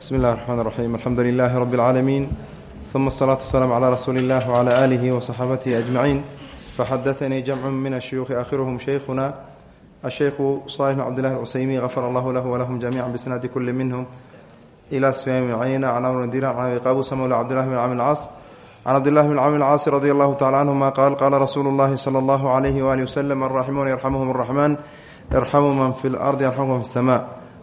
bsmi اllahi الرحmn الرaxيm alxamdu lilahi rb اlcaalamiin ثuma الصlaة والسلام عlى rasuuli اllah وعlى آlihi وصaxaabatihi أجmaعiin faxadaثnii jamc min الshuyuuخi akhiruhm shaykhuna الshaykhu صالح بn cbdالlah الcusaymi غafar allah lah wlahm jamiعa bsnaadi kuli minhm ilى sfyan bn cayna can amr diran can abi qabusa mawla cbdillahi bn cami اlcaas can cabdillahi bn cami اlcaasi radi allahu tacala canhuma qaal qaala rasuulu اllahi slى اllahu عalayhi wali wslm alraximuuna yarxamuhum الraxman yarxamu man fi اlardi yarxamkum fi الsma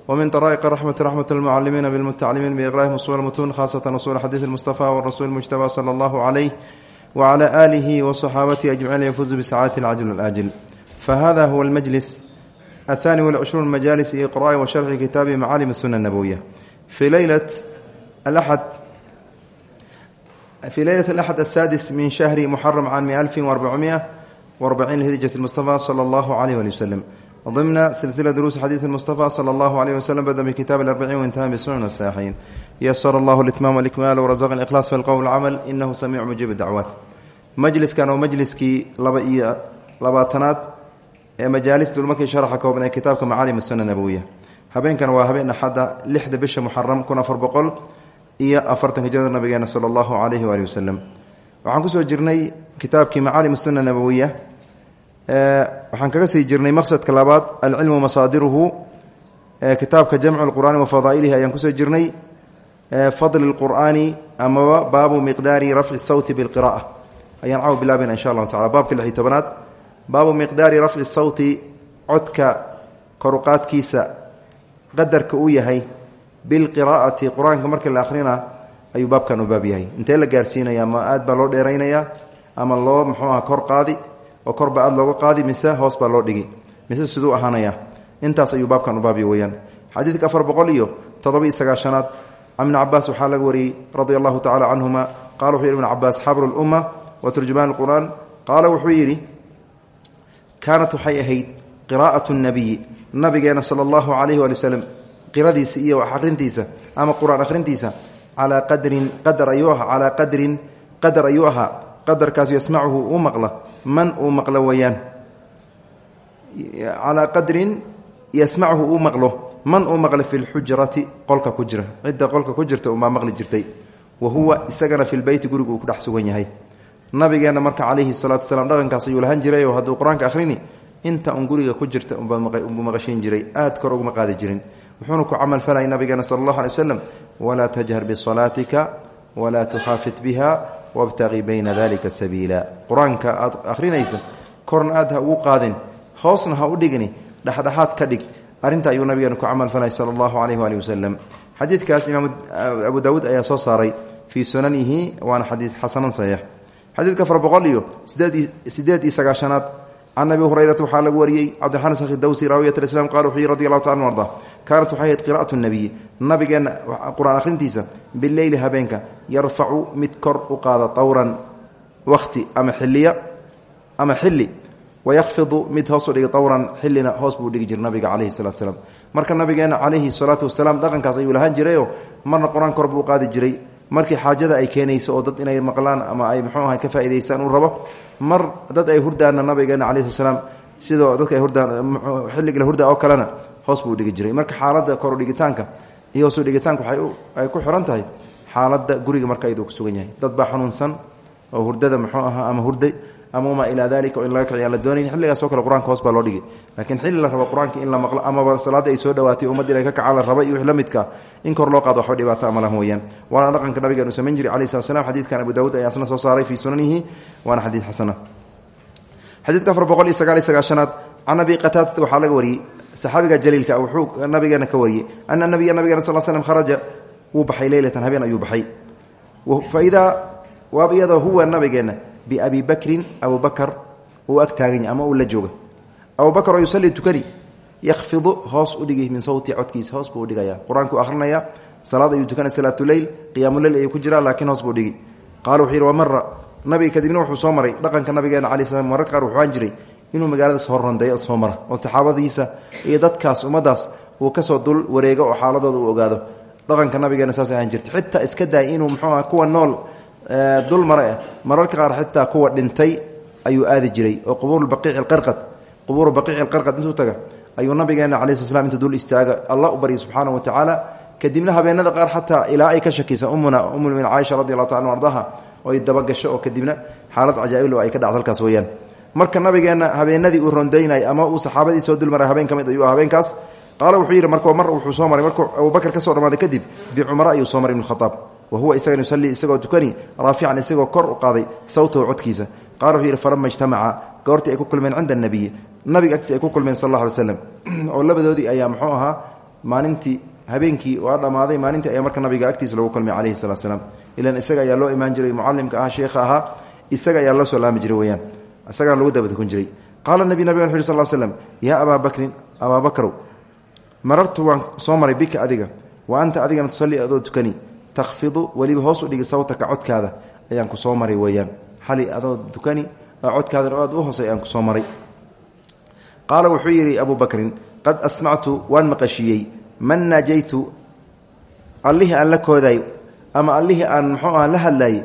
wmin daraa'iq raxmati raxmat lmucalimiina bilmutaclimiin biiqraahim usul mutuun khaasatan usul xadiid mustafa warasuul mujtaba sala allahu calayh wacala aalihi wasaxaabatihi ajmaciin yafuuzu bisacaadati alcajl alaajil fahada huwa almajlis athani walcishruun majaalis iqra'i wa sharxi kitaabi macaalim suna nabowiya fii leylat alaxad leylat alaxad asaadis min shahri muxaram can alfin warbacumiya warbaciin hijrat mustafa sala allahu calayh wali waslem ضمن سلسلة دروس حديث المصطفى صلى الله عليه وسلم بدأ بكتاب الأربعين وانتهى بسنن والساحين يسر الله الإتمام والإكمال ورزق الإخلاص في القول والعمل إنه سميع مجيب الدعوات مجلس كان مجلسكي لبا إيا لباتنات مجالس دولمكي شرح كوبنا كتابك معالم السنة النبوية هبين كان وهبين حدا لحد بش محرم كنا فربقل إيا أفرتن هجرة النبي صلى الله عليه وآله وسلم وعن كسو جرني كتابك معالم السنة النبوية waxaan kaga sii jirnay maqsadka labaad alcilmu masaadiruhu kitaabka jamcu lqur'aani wa fadaa'ilihi ayaan ku soo jirnay. Fadli lqur'aani amaba baabu miqdaari rafci sawti bilqira'a ayaan caw bilaabina insha allahu tacala baabka lix iyo tobanaad baabu miqdaari rafci sawti codka koruqaadkiisa qadarka uu yahay bilqiraa'ati qur'aanka marka la akhrina ayuu baabkan u baab yahay. Intee la gaarsiinaya ma aad baa loo dheeraynaya ama loo muxuu aha kor qaadi oo korba aad looga qaadi mise hoos baa loo dhigi. Mise siduu ahaanaya? Intaas ayuu baabkan u baabiy weyaan xadiidka afar boqol iyo toddoba-iyo sagaashanaad can ibni cabaas waxaa laga wariyey radia allahu tacala canhuma qala wuxuu yidhi ibn cabaas xabru lumma wa turjumaan lqur'aan qaala wuxuu yidhi kaanat waxay ahayd qiraa'atu nabiyi nabigeena sala allahu calayhi waali waslem qiradiisa iyo akhrintiisa ama qur'aan akhrintiisa calaa qadrin qadar ayuu ahaa calaa qadrin qadar ayuu ahaa qadarkaas yasmacuhu uu maqla man uu maqlo weyaan calaa qadrin yasmachu uu maqlo man uu maqla fi lxujrati qolka ku jira. Cidda qolka ku jirta umaa maqli jirtay. Wa huwa isagana fi lbeyti gurigu uu ku dhex sugan yahay. Nabigeenna marka calayhi salaatu wasalaam dhaqankaas ayuu lahan jiray oo hadduu qur'aanka inta un guriga ku jirta unbuu maqashiin jiray. Aad kor uguma qaadi jirin. Wuxuuna ku camal falay nabigeena sala allahu alay waslem walaa tajhar bisalaatika walaa tukhaafit biha wabtaqi bayna dalika sabiila. Qur'aanka aad akhrinaysa korna aad ha ugu qaadin hoosna ha u dhigni dhexdhexaad ka dhig. Arrinta ayuu nabigeena ku camal falay sala allahu calayh waali wasalam xadiidkaas imaam abu daawuud ayaa soo saaray fii sunanihi waana xadiid xasanan saxiix. Xadiidka afar boqol iyo sideed iyo sagaashanaad can abi hurayrata waxaa lagu wariyey. Cabdiraxmaan sakhi dawsi raawiyat alislam qala wuxuu yihi radi allahu taala anu arda. Kaanat waxay ahayd qira'atu nabiyi nabigeenna qur'aan akhrintiisa bileyli habeenka yarfacu mid kor u qaada tawran wakhti ama xiliya ama xili wayakfidu mid hoos u dhigi tawran xilina hoos buu dhigi jira nabiga calayhi salatu salaam. Marka nabigeenna calayhi salaatu wasalaam dhaqankaas ayuu lahaan jirayoo marna qur'aan kor buu qaadi jiray. Markii xaajada ay keenayso oo dad inay maqlaan ama ay muxuu aha ka faa'idaystaan uu rabo mar dad ay hurdaanna nabigeena calayhi sala salaam sidoo dadka ay hurdaan xilligala hurda oo kalena hoos buu dhigi jiray. Marka xaaladda koru dhigitaanka iyo hoosu waxay ay ku xiran tahay xaaladda guriga marka ayaduu ku sugan yahay. Dad baa xanuunsan oo hurdada muxuu ahaa ama hurday ama wamaa ilaa dalika in laga kiciy aan la doonayn. Xilligaasoo kale qur'aanka hoos baa loo dhigay. Laakiin xilli la rabo qur'aanka in la maqlo amaba salaadda ay soo dhawaatay ummad inay ka kacaan la raba la midka in kor loo qaado waxba dhibaato ama lah mooyaan waana dhaqanka nabigeenu samayn jiray alayh slat slam xadiidkan abu daawuud ayaa asna soo saaray fii sunanihi waana xadiid xasana. Xadiidka afar boqol iyo sagaal iyo sagaashanaad can abi qataadata waxaa laga wariyey saxaabiga jaliilka wuxuu nabigeena ka wariyey ana nabiya nabigeena sal slm kharaja wuu baxay leylatan habeen ayuu baxay. Fa idaa waaba iyadoo huwa nabigeenna biabi bakrin abu bakar uu ag taaganya ama uu la jooga abu bakr oo yusalli tukani yakfidu hoos u dhigi min sawti codkiisa hoos buu udhigaya qur'aankuu ahrinaya salaad ayuu tukanay salaatuleyl qiyaamuleyl ayuu ku jiraa laakiin hoos buu dhigi qaala wuxuu yidhi wamara kadibna wuxuu soo maray dhaqanka nabigeena cala slam mararka qaar wuxuu aan jiray inuu magaalada soo rondeeyo soo mara oo saxaabadiisa iyo dadkaas ummadaas uu ka soo dul wareego oo xaaladooda uu ogaado dhaqanka nabigeena saas ahaan jirta xitaa iska daay inuu muxuu aha kuwa nool dul mare mararka qaar xitaa kuwa dhintay ayuu aadi jiray oo qubuuru baqiici qarqad intuu taga ayuu nabigeena cala sl intuu dul istaaga allah u barya subxaana wa tacaala kadibna habeenada qaar xataa ilaa ay ka shakisa umuna umulmin caaisha radi allahu taala ardaha oy dabagasho oo kadibna xaalad cajaaiblo ay ka dhacdo halkaas weyaan marka nabigeenna habeenadii uu rondaynay ama uu saxaabadii soo dulmaray habeen ka mid ayuu habeenkaas qaala wuxuu yidhi marka mar wuxuu soo maray markuu abubakr ka soo dhamaaday kadib bicumara ayuu soo maray ibnu khaaab wa huwa isagan yusallii isagoo tukani raafican isagoo kor u qaaday sawtahu codkiisa qaala wuxuu yidhi falama ijtamaca goortii ay ku kulmeen cinda anabiyi nabiga agtiis ay ku kulmeen sal alla alay slam oo labadoodii ayaa muxuu ahaa maalintii habeenkii waa dhammaaday maalintii ayaa marka nabiga agtiisa lagu kulmay calayhi salatu salaam ilan isaga ayaa loo imaan jiray mucalimka ah sheekha ahaa isaga ayaa loo soo laami jiray weyaan isagana lagu dabatukun jiray qaala nabi nabig wuxu yhi sal slam yaa abaa bakrin abaa bakrow marartu waan soo maray bika adiga wa anta adigana tusallii adoo takhfidu weliba hoos u dhigi sawtaka codkaada ayaan ku soo maray weeyaan. Xali adoo tukani codkaadana aad u hoosay ayaan ku soo maray. Qaala wuxuu yidhi abu bakrin qad asmactu waan maqashiiyey man naajaytu? Allihii aan la kooday ama allihii aan muxuu aha la hadlaayey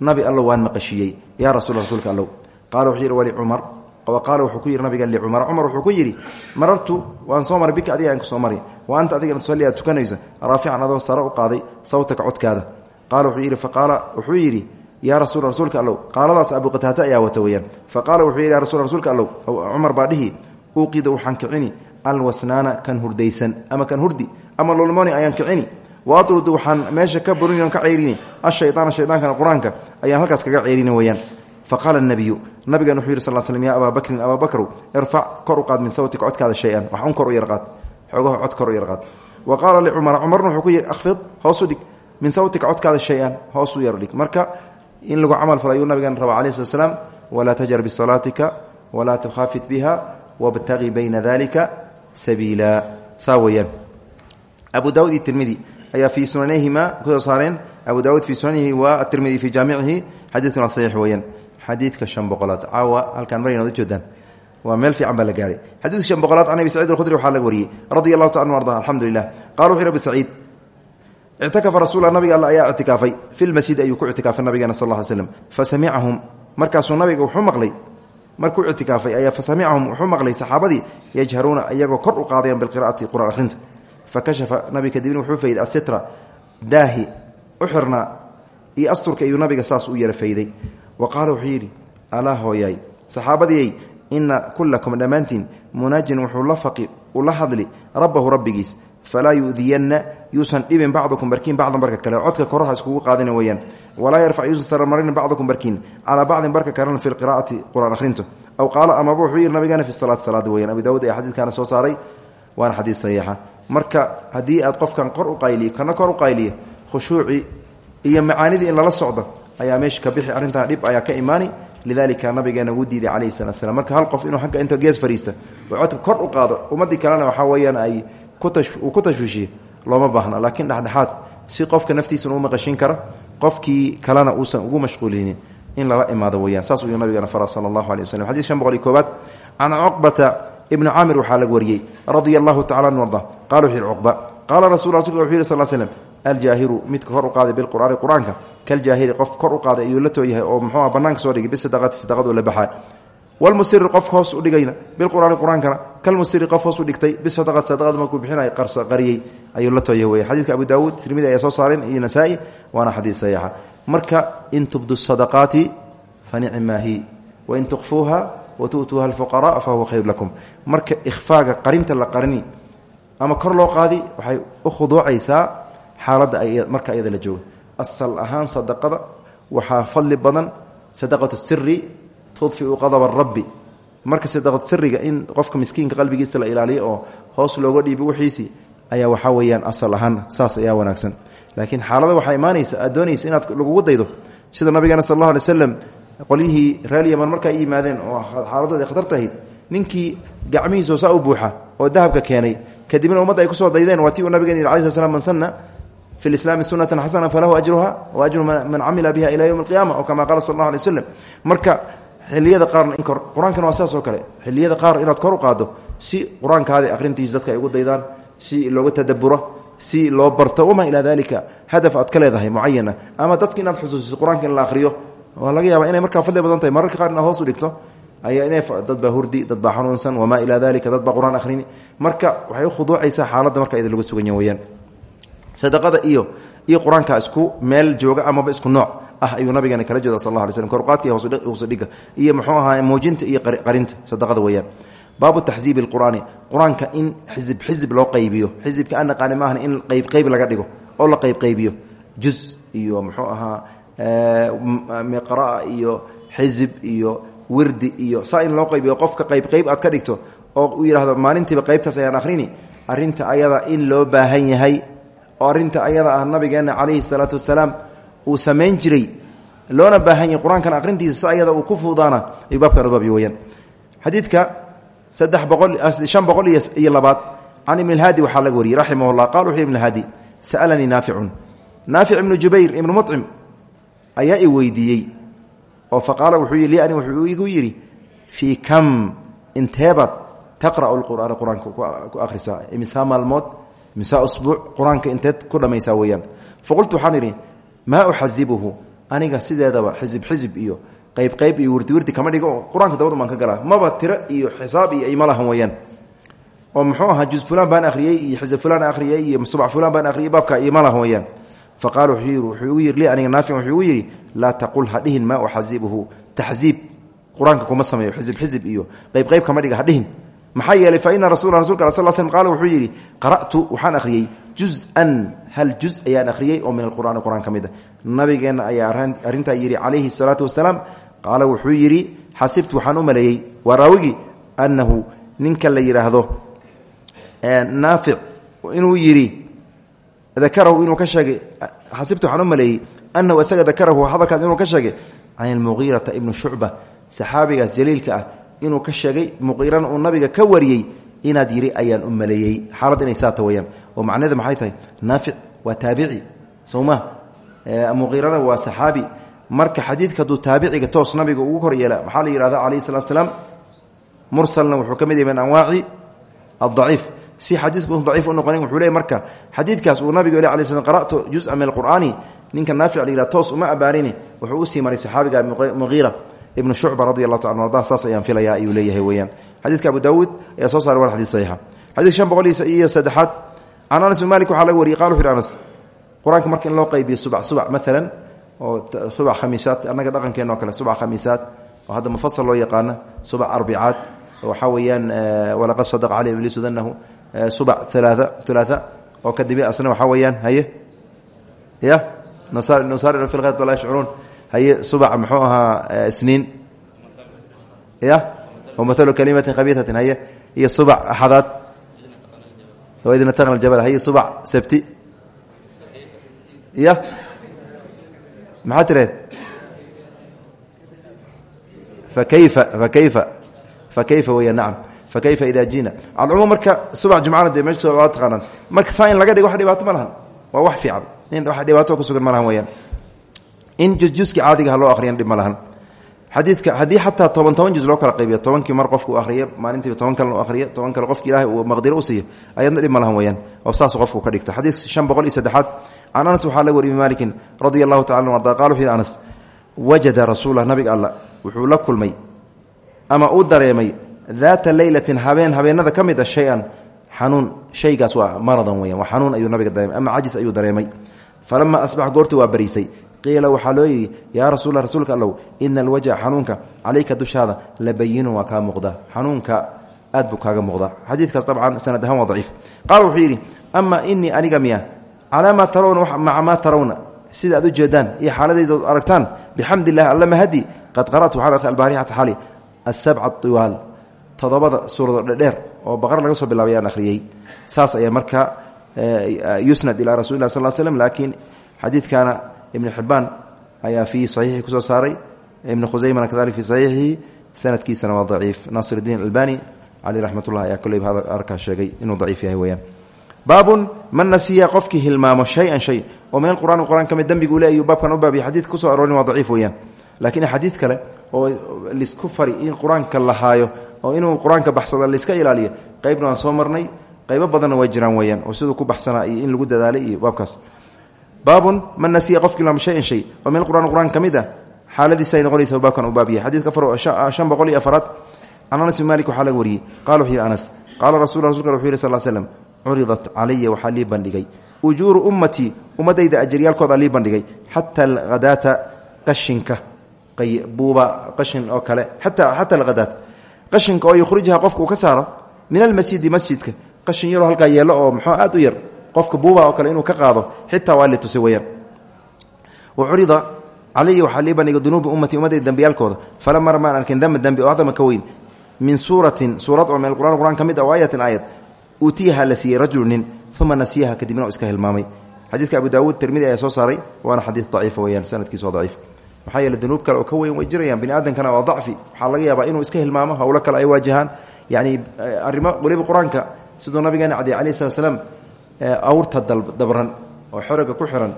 nabi allow waan maqashiiyey yaa rasul rasuulka allow. Qaala wuxuu yidhi walicumar qaala wuxuu ku yidhi nabiga licumar cumar. Wuxuu ku yidhi marartu waan soo maray bika adiga aan ku soo maray wa anta adigana tusalli aad tukanayso. Raafican adoo sare u qaaday sawtaka codkaada. Qaala wuxuu yidhi faqaala wuxuu yidhi yaa rasul rasuulka allow. Qaaladaas abu qataata ayaa wata weyaan fa qaala wuxuu yidhi ya rasul rasuulka allow. Cumar baa dhihi uuqida waxaan kicini alwasnaana kan hurdaysan ama kan hurdi ama lulmoni ayaan kicini. Waatrudu waxaan meesha ka burin ka ceyrini ashayaana shayaankana qur'aanka ayaan halkaas kaga ceerini weyaan faqaala nabiyu nabigan wuxuu yidhi sal slm ya abaa bakrin abaa bakrow irfac kor u qaad min sawtika codkaada shay-an wax un kor u yarqaad xoogaho cod kor u yarqaad wa qaala licumara cumarna wuxuu ku yidhi akhfid hoosu dhig min sawtika codkaada shay-an hoos u yar dhig marka in lagu camal falo ayuu nabigan raba alayh slat slaam walaa tajhar bisalaatika walaa tukhaafit biha wabtaqi bayna dalika sabiila saa weyaan abu daawud iyo tirmidi ayaa fii sunanihima ku soo saareen abu daawuud fii sunanihi wa atirmidi fii jaamicihi xadiidkuna saxiix weeyaan xadiidka shan boqolaad. Caawa halkaan marayna od ujeedaan waa meel fiican baa la gaaray. Xadiidka shan boqolaad can abi sacid alkhudri waxaa laga wariyey. Taala anu arda alxamdu lilah qala wuxu abi saciid ictakafa alla ayaa ictikaafay. Fi lmasjid ayuu ku ictikaafay nabigeena sal ll slm fasamicahum markaasuu nabiga wuxuu maqlay. Markuu ictikaafay ayaa fasamicahum wuxuu maqlay saxaabadii yajharuuna iyagoo kor u qaadayan bilqira'ati qur'aan akhrinta fakashafa nabi kadibna wuxuu fayday asitra daahi u xirnaa asturka iyuu nabiga saas u yara fayday wa qaala wuxuu yidhi alaa hooyaay saxaabadiiy ina kulakum dhammaantiin munaajin wuxuu la faqi ula hadli rabbahu rabbigiis falaa yudiyanna yuusan dhibin bacdukum barkiin bacdan barka kale codka koraha iskugu qaadina weeyaan walaa yarfac yuusan saramarin bacdukum barkiin calaa bacdin barka kalena fi qiraa'ati qur'aan akhrinto aw qaala amaba wuxuu yidhi nabigeena fi salaati salaada weyan abi daawud saxiixa marka haddii aad qofkan kor u qayliyo kana kor u qayliya khushuucii iyo macaanidii in lala socdo ayaa meesha ka bixi arrintan dhib ayaa ka imaani lidalika nabigeena wuu diiday calayhi salatu slam hal qof inuu agga inta gees fariista oo codka kor u qaado ummaddii kalena waxaa weeyaan ay uu ku tashwiishiyo looma baahna. Laakiin dhexdhexaad si qofka naftiisana u maqashin kara qofkii kalena uusan ugu mashquulinin in lala imaado weyaan saas uyuu nabigeena fara sala allahu aleh waslm xadid shan boqol iyo koobaad can cuqbata ibni caamir waxaa laga wariyey radia allahu tacala qala wuxu yihi cuqba. Qaala aljaahiru midka kor u qaaday bilqur'aani qur'aanka kaljaahiri qof kor u qaaday ayuu la tooyahay oo muxuuha banaanka soo dhigay bisadaqati sadaqadu la baxaa walmusiri qof hoos u dhigayna bilqur'aani qur'aankana kalmusiri qof hoos u dhigtay bisadaqati sadaqada markuu bixinay qariyey ayuu la tooyahay wey xadiidka abu daawuud tirmidi ayaa soo saareen iyo nasaa-i waana xadiid saxiixa. Marka in tubdu sadaqaati fa nicmaahi wain tukfuuha wa tu'tuuha alfuqaraa fa ama kor loo qaadi waxay u khuduucaysaa xaaladda marka iyada la jooga asal ahaan sadaqada waxaa fadli badan sadaqatu siri tudfiu qadaba rabbi. Marka sadaqad siriga in qofka miskiinka qalbigiisa la ilaaliyo oo hoos looga dhiibo wixiisii ayaa waxaa weeyaan asal ahaan saas ayaa wanaagsan. Laakiin xaalada waxaa imaanaysa aad inaad lagugu daydo. Sida nabigeena sal allahu alay slam qolyihii reer yaman markaa yimaadeen oo xaaladooda ay khatar tahayd ninkii gacmihiisoo saa u buuxa oo dahabka keenay kadibna ummadda ay ku soo daydeen waa ti uu nabigeen yidhi alai sl slam sanna fi lislaami sunatan xasana falahu ajruha wa ajru man camila biha ila yowmi alqiyama oo kama qaala sal allahu alay waslem marka xiliyada qaarna in kor qur'aankana waa saas oo kale xiliyada qaar inaad kor u qaaddo si qur'aankaadi akhrintiisa dadka ay ugu daydaan si looga tadaburo si loo barto wamaa ilaa dalika hadaf aad ka leedahay mucayana ama dadka inaad xusuusiso qur'aanka in la akhriyo waa laga yaaba inay markaa fadli badan tahay mararka qaar inaad hoos u dhigto ayaa ina dad baa hurdi dad baa xanuunsan wamaa ilaa dalika dad baa qur'aan akhrini marka waxay u khuduucaysaa xaaladda marka ida lagu suganya weyaan sadaqada iyo iyo qur'aanka isku meel jooga amaba isku nooc. Ah ayuu nabigeena kala jeeda sal la alay slm korqaadka iyo hoosudhiga iyo muxuu ahaa muujinta iyo qarinta sadaqada weeyaan. Baabu taxziibi lqur'aani qur'aanka in xizib xizib loo qaybiyo. Xizibka aan naqaani maahan in qayb qayb laga dhigo oo la qaybqaybiyo juz iyo muxuu ahaa miqraa iyo xizib iyo wirdi iyo saa in loo qaybiyo. Qofka qayb qayb aad ka dhigto oo uu yidhahdo maalintiiba qaybtaas ayaan akhrini. Arrinta ayada in loo baahan yahay oo arrinta ayada ah nabigeena calayhi salaatu wasalaam uu samayn jiray loona baahan yahay qur'aankan aqrintiisa ayada uu ku fuudaana ayuu baabkan u baabyo weyaan xadiidka boqol iyo labaad can ibn اlhaadi waxaa laga wariyey raximah اllah qal wuxuu ibn haadi sa'alanii naaficun. Naafic ibnu jubayr ibnu mucim ayaa i weydiiyey oo faqaala wuxuu yii ani wuxuu igu yidhi fii kam inteebaad taqra'u lqur'aana qur'aanka ku akhrisaa imisaa maalmood imisaa usbuuc qur'aanka inteed ku dhammaysaa weeyaan. Faqultu waxaan idhi maa uxasibuhu aniga sideedaba xisib xisib iyo qayb qayb iyo wirdi wirdi kama dhigo. Qur'aanka dabadu baan ka galaa maba tiro iyo xisaab iyo ima lahan weeyaan. Oo muxuu ahaa juz fulaan baan akhriyey iyo xisib fulaan akhriyey iyo subac fulaan baan akhriyey baabka ima lahan weeyaan. Faqaala wuxuu igu li aniga naafic wuxuu igu yidhi laa taqul ha dhihin maa uxasibuhu taxsiib qur'aanka kuma sameeyo. Xisib xisib iyo qayb qayb kama dhiga ha dhihin maxaa yeelay fa ina rasul rasulka al sl sl qaala wuxuu yidhi qara'tu waxaan akhriyey juz-an. Hal juz ayaan akhriyey oo min alqur'ani qur'aan ka mid a nabigeenna ayaa arrintaa yidhi calayhi salaatu wasalaam. Qaala wuxuu yidhi xasibtu waxaan u maleeyey waa raawigii annahu ninka la yidhaahdo naafic inuu yidhi dakarahu inuu ka sheegay xasibtu waxaan u maleeyey annahu isaga dakarahu hadalkaas inuu ka sheegay ah inuu ka sheegay muqiirana uu nabiga ka wariyey inaad yidhi ayaan u maleeyey xaalad inay saata weyaan oo macnaheeda maxay tahay? Naafic waa taabici sowma muqiirana waa saxaabi. Marka xadiidka hadduu taabiciga toos nabiga ugu kor yeela maxaa la yihahda calayhi salatu salaam mursalna wuxuu ka mid yahay min anwaaci si xadiisku daciif u noqonin wuxuu marka xadiidkaas uu nabigu yh alay sl qara'tu juz'a min alqur'aani. Ninka naafic la yihah toos uma abaarini wuxuu u sii maray saxaabiga ibnu shucba radi allahu ta arda saas ayaan filaya ayuu leeyahay weyaan xadiidka abu daawuud ayaa soo saaray waa xadii saxiixa. Xadiidka shan boqol iyo saddexaad can anas bin malik waxaa laga wariyey qala wuxu yhi anas qur'aanka marka in loo qaybiyo subac subac maalan oo subac khamiisaad annaga dhaqankeenna o kale subac khamiisaad oo hadda mufasal loo yaqaana subac arbicaad waxaa weeyaan walaqad sadaqa caleyh ibliisu danahu subac alaaa ulaaa oo kadibi asna waxaa weeyaan haye ya nusaaricu fi lkayr walaa yashcuruun haye subac muxuu ahaa isniin ya wamahalu kalimatin khabiiatin haye iyo subac axadaad waidna taqna jabal haye subac sabti ya maxaa tireen fakayfa fakayfa fakayfa weya nacam fakayfa ida jina alcumuum marka subac jumcana dee meesha taqaanaan marka saa in laga dhigo wax dhibaato ma lahan waa wax fiican in wax dhibaato ku sugan ma lahan weyaan in juski caadiga loo akhriyan dhib ma lahan. Xadiidka haddii xataa toban juz loo kala qaybiyo tobankii mar qofku ahriya maalintiiba toban kale loo ahriya toban qofki ilahay uu maqdiro u siiyo ayadna dhib lahan weyaan oo saas qofku ka dhigto xadiid shan boqol iyo saddexaad anas waxaa la wariy malikin radia allahu tacala arda qala wuxu yidhi anas wajada rasuulah nabiga alla wuxuu la kulmay ama uu dareemay daata leylatin habeen habeenada ka mid a shay-an shaygaas waa maradan weyan waa xanuun ayuu nabiga dareemay ama cajis ayuu dareemay. Falama asbax goortu waa bariisay qiila waxaa loo yidhi yaa rasuula rasuulka allow ina alwajha xanuunka calayka dushaada la bayinun waa kaa muuqda. Xanuunka aad buu kaaga muuqda. Xadiidkaas dabcan sanad ahaan waa daciif. Qaala wuxuu yidhi aniga miya calaa maa tarawna maca maa sida aad u jeedaan iyo xaaladayda aragtaan bixamd illahi alla mahadi qad qara'tu waxaan arkay albaarixata xali asabca tiwaal todobada suurado dhedheer oo baqar laga soo bilaabay aan saas ayaa marka yusnad ilaa rasul lah sal slm laakiin xadiidkana ibn xibbaan ayaa fii saxiixii ku soo saaray. Ibn khusaymana kadalik fii saxiixihi sanadkiisana waa daciif. Naasir اdiin albani caleyh raxmat ullah ayaa koleyba arkaa sheegay inuu daciif yahay weyaan baabun man nasiya qofkii hilmaamo shay-an shay. Oo min alqur'ani qur'an ka mid dembigu le ayuu baabkan u baabiya xadidka ku soo aroorin waa daciif weyaan laakiin xadiid kale oo lisku fari in qur'aanka la haayo oo inuu qur'aanka baxsado laiska ilaaliyo qeybna waan soo marnay qaybo badanna way jiraan weyaan oo siduu baabun man nasiya qofkii hilmaamo shayan shay. Oo min alqur'ani qur'aan ka mid a xaaladiisa ay noqonaysa baabkan u baabiya xadiidka far shan boqol iyo afaraad. Can anas bin malik waxaa laga wariyey. Qala wuxuu yihi anas qaala rasul rasulka wuxuu yihi sal slm curidat calaya waxaa lii bandhigay. Ujuuru ummatii ummadayda ajaryaalkooda lii bandhigay. Xata alhadaata qashinka buuba qashin oo kale ata xata alhadaat qashinka oo yukhrijha qofka uu ka saaro min almasjidi masjidka qofka buuba oo kale inuu ka qaado xitaa waa li tusay weyaan wa curida calaya waxaa lii bandhigay dunuubi ummatii ummadayda dembiyaalkooda falama ramaan arkin damba dembi oo acdama ka weyn. Min suuratin suurad oo min qur'an qur'an ka mid ah o aayatin aayad uutiyaha la siiyey rajulu nin uma nasiyaha kadibna iska hilmaamay. Xadiidka abu daawuud tirmidi ayaa soo saaray waana xadiid daciifa weyaan sanadkiisa waa daciif. Maxaa yeele dunuub kale oo ka weyn way jirayaan bini aadamkana waa dacfi. Waxaa laga yaabaa inuu iska hilmaamo howlo kale ay waajahaan yani arrimo weliba qur'aanka siduu nabigeena cadiy alayh slat slaam awrta dabran oo xeraga ku xiran.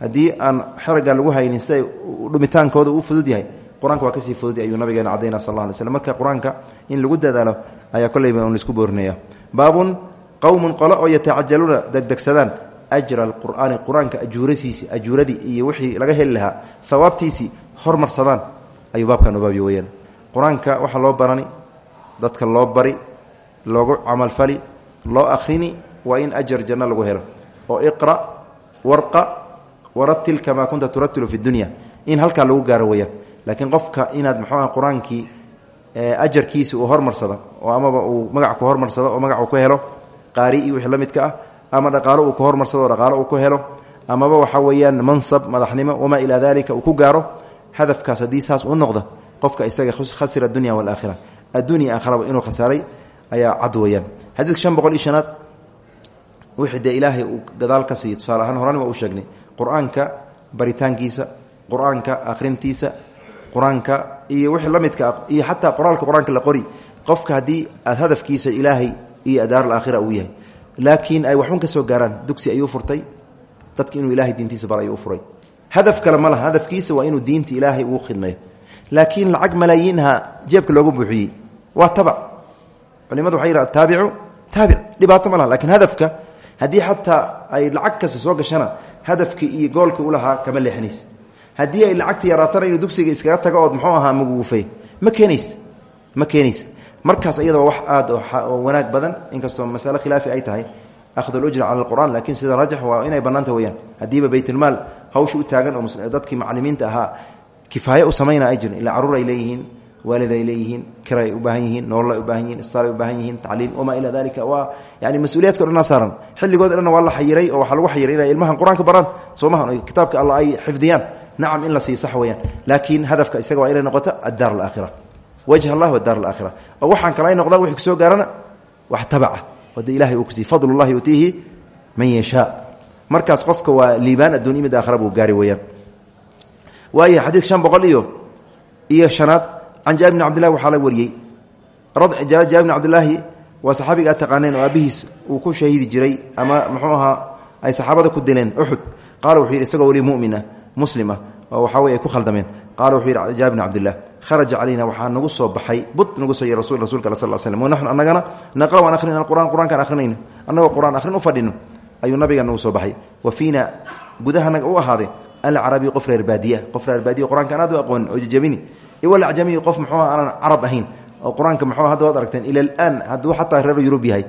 Haddii aan xeraga lagu haynin siday dhumitaankooda uu fudud yahay qur'aanka waa ka sii fudud ayuu nabigeena cadayna sal alla alay slm marka qur'aanka in lagu dadaalo ayaa kolleyba un la isku boorinaya baabun qowmun qolo oo yatacajaluuna degdegsadaan ajra alqur'aani qur'aanka ajuurasiisi iyo wixii laga heli lahaa hawaabtiisii hormarsadaan ayuu baabkan ubaabiy weyaan qur'aanka waxaa loo barani dadka loo bari loogu camalfali loo akhrini waa in ajar janno lagu helo. Oo iqra warqa waratil kamaa kunta turatilu fi dunya. In halkaa lagu gaaro weyaan laakiin qofka inaad muxuu ah qur'aankii ajarkiisi uu hormarsado oo amaba uu magac ku hormarsado oo magac uu ku helo qaari iyo wixii la ah ama dhaqaalo uu ku hormarsado dhaqaalo uu ku helo amaba waxaa weeyaan mansab madaxnimo wamaa ilaa dalika uu ku gaaro hadafkaas haddii saas u noqda qofka isaga khasira adunya walaakhira addunya aakharaba inuu khasaaray ayaa cad weyaan xadiidka shan wixii dee ilaahay uu gadaal ka siiyo tusaale ahaan horani waa u sheegnay qur'aanka baritaankiisa qur'aanka akhrintiisa qur'aanka iyo wixii la midka ah iyo xataa qoraalka qur'aanka la qori qofka haddii hadafkiisa ilaahay iyo adaar alaakhira uu yahay. Laakiin ay waxun ka soo gaaraan dugsi ayuu furtay dadka inuu ilahay diintiisa bar ayuu furay. Hadaf kale ma laha hadafkiisa waa inuu diinta ilaahay uu khidmeeyo. Laakiin lacag malaayiinha jeebka loogu buuxiyey waa tabac culimadu waxay yidhaha taabicu taabic dhibaato hadafka haddii xataa ay lacag kasta soo gashana hadafkii iyo goolka ulahaa kama leexinays haddii ay lacagta yaraatana inuu dugsiga iskaga tago ood muxuu ahaa maguufay ma keenays ma keenays markaas iyadoo wax aad oo wanaag badan inkastoo masale khilaafi ay tahay akhd alujra cala alqur'an laakiin sida raajix waa inay bannaanta weyaan haddiiba baytulmaal hawsha u taagan oo dadkii macalimiinta ahaa kifaaye u samayna ay jirin ilaa carruur ay leeyihiin waalid ay leeyihiin kira ay u baahan yihiin nolol ay u baahan yihiin isbitaal ay u baahan yihiin tacliim wamaa ilaa dalika waa yani mas'uuliyaadka o dhanaa saaran. Xilligooda dhanna waa la xayiray oo waxaa lagu xayiray inay ilmahan qur'aanka baraan soo mahan kitaabka allah ay xifdiyaan. Nacam in la siiyo sax weyaan laakiin hadafka isaga waa inay noqoto addaar alaakhira wajh allah wadaar alaakhira oo waxaan kale ay noqdaan wixii ku soo gaarana wax tabaca oo de ilahay uu kusiiy fadlullahi yutiihi man yashaa. Markaas qofka waa liibaan addunya mid aakhira buu gaari weyaan waaya xadiid shan boqol iyo iyo shanaad can jaabir bn cabdillahi waxaa la wariyey. Jaabir bn cabdillaahi waa saxaabiga aad taqaaneen oo aabihiis uu ku shahiidi jiray ama muxuu ahaa ay saxaabada ku dileen uxud qaala wuxuu yidhi isagoo weli mu'min ah muslim ah oo waxaa wey ay ku khaldameen. Qaala wuxuu yidhi jaabir bn cabdillah kharaja calayna waxaa nagu soo baxay bud nagu soo yay rasul rasulka al sal slm wanaxnu annagana naqra'u aan akhrin alqur'an qur'ankaan akhrinayno annagoo qur'aan akhrin u fadhino ayuu nabiga nagu soo baxay. Wa fiina gudahanaga u ahaaday iwalacjamiy qof muxuu aanan carab ahayn. Oo qur'aanka muxuu hadda waad aragteen ila alaan hadduu xataa reer yurub yahay.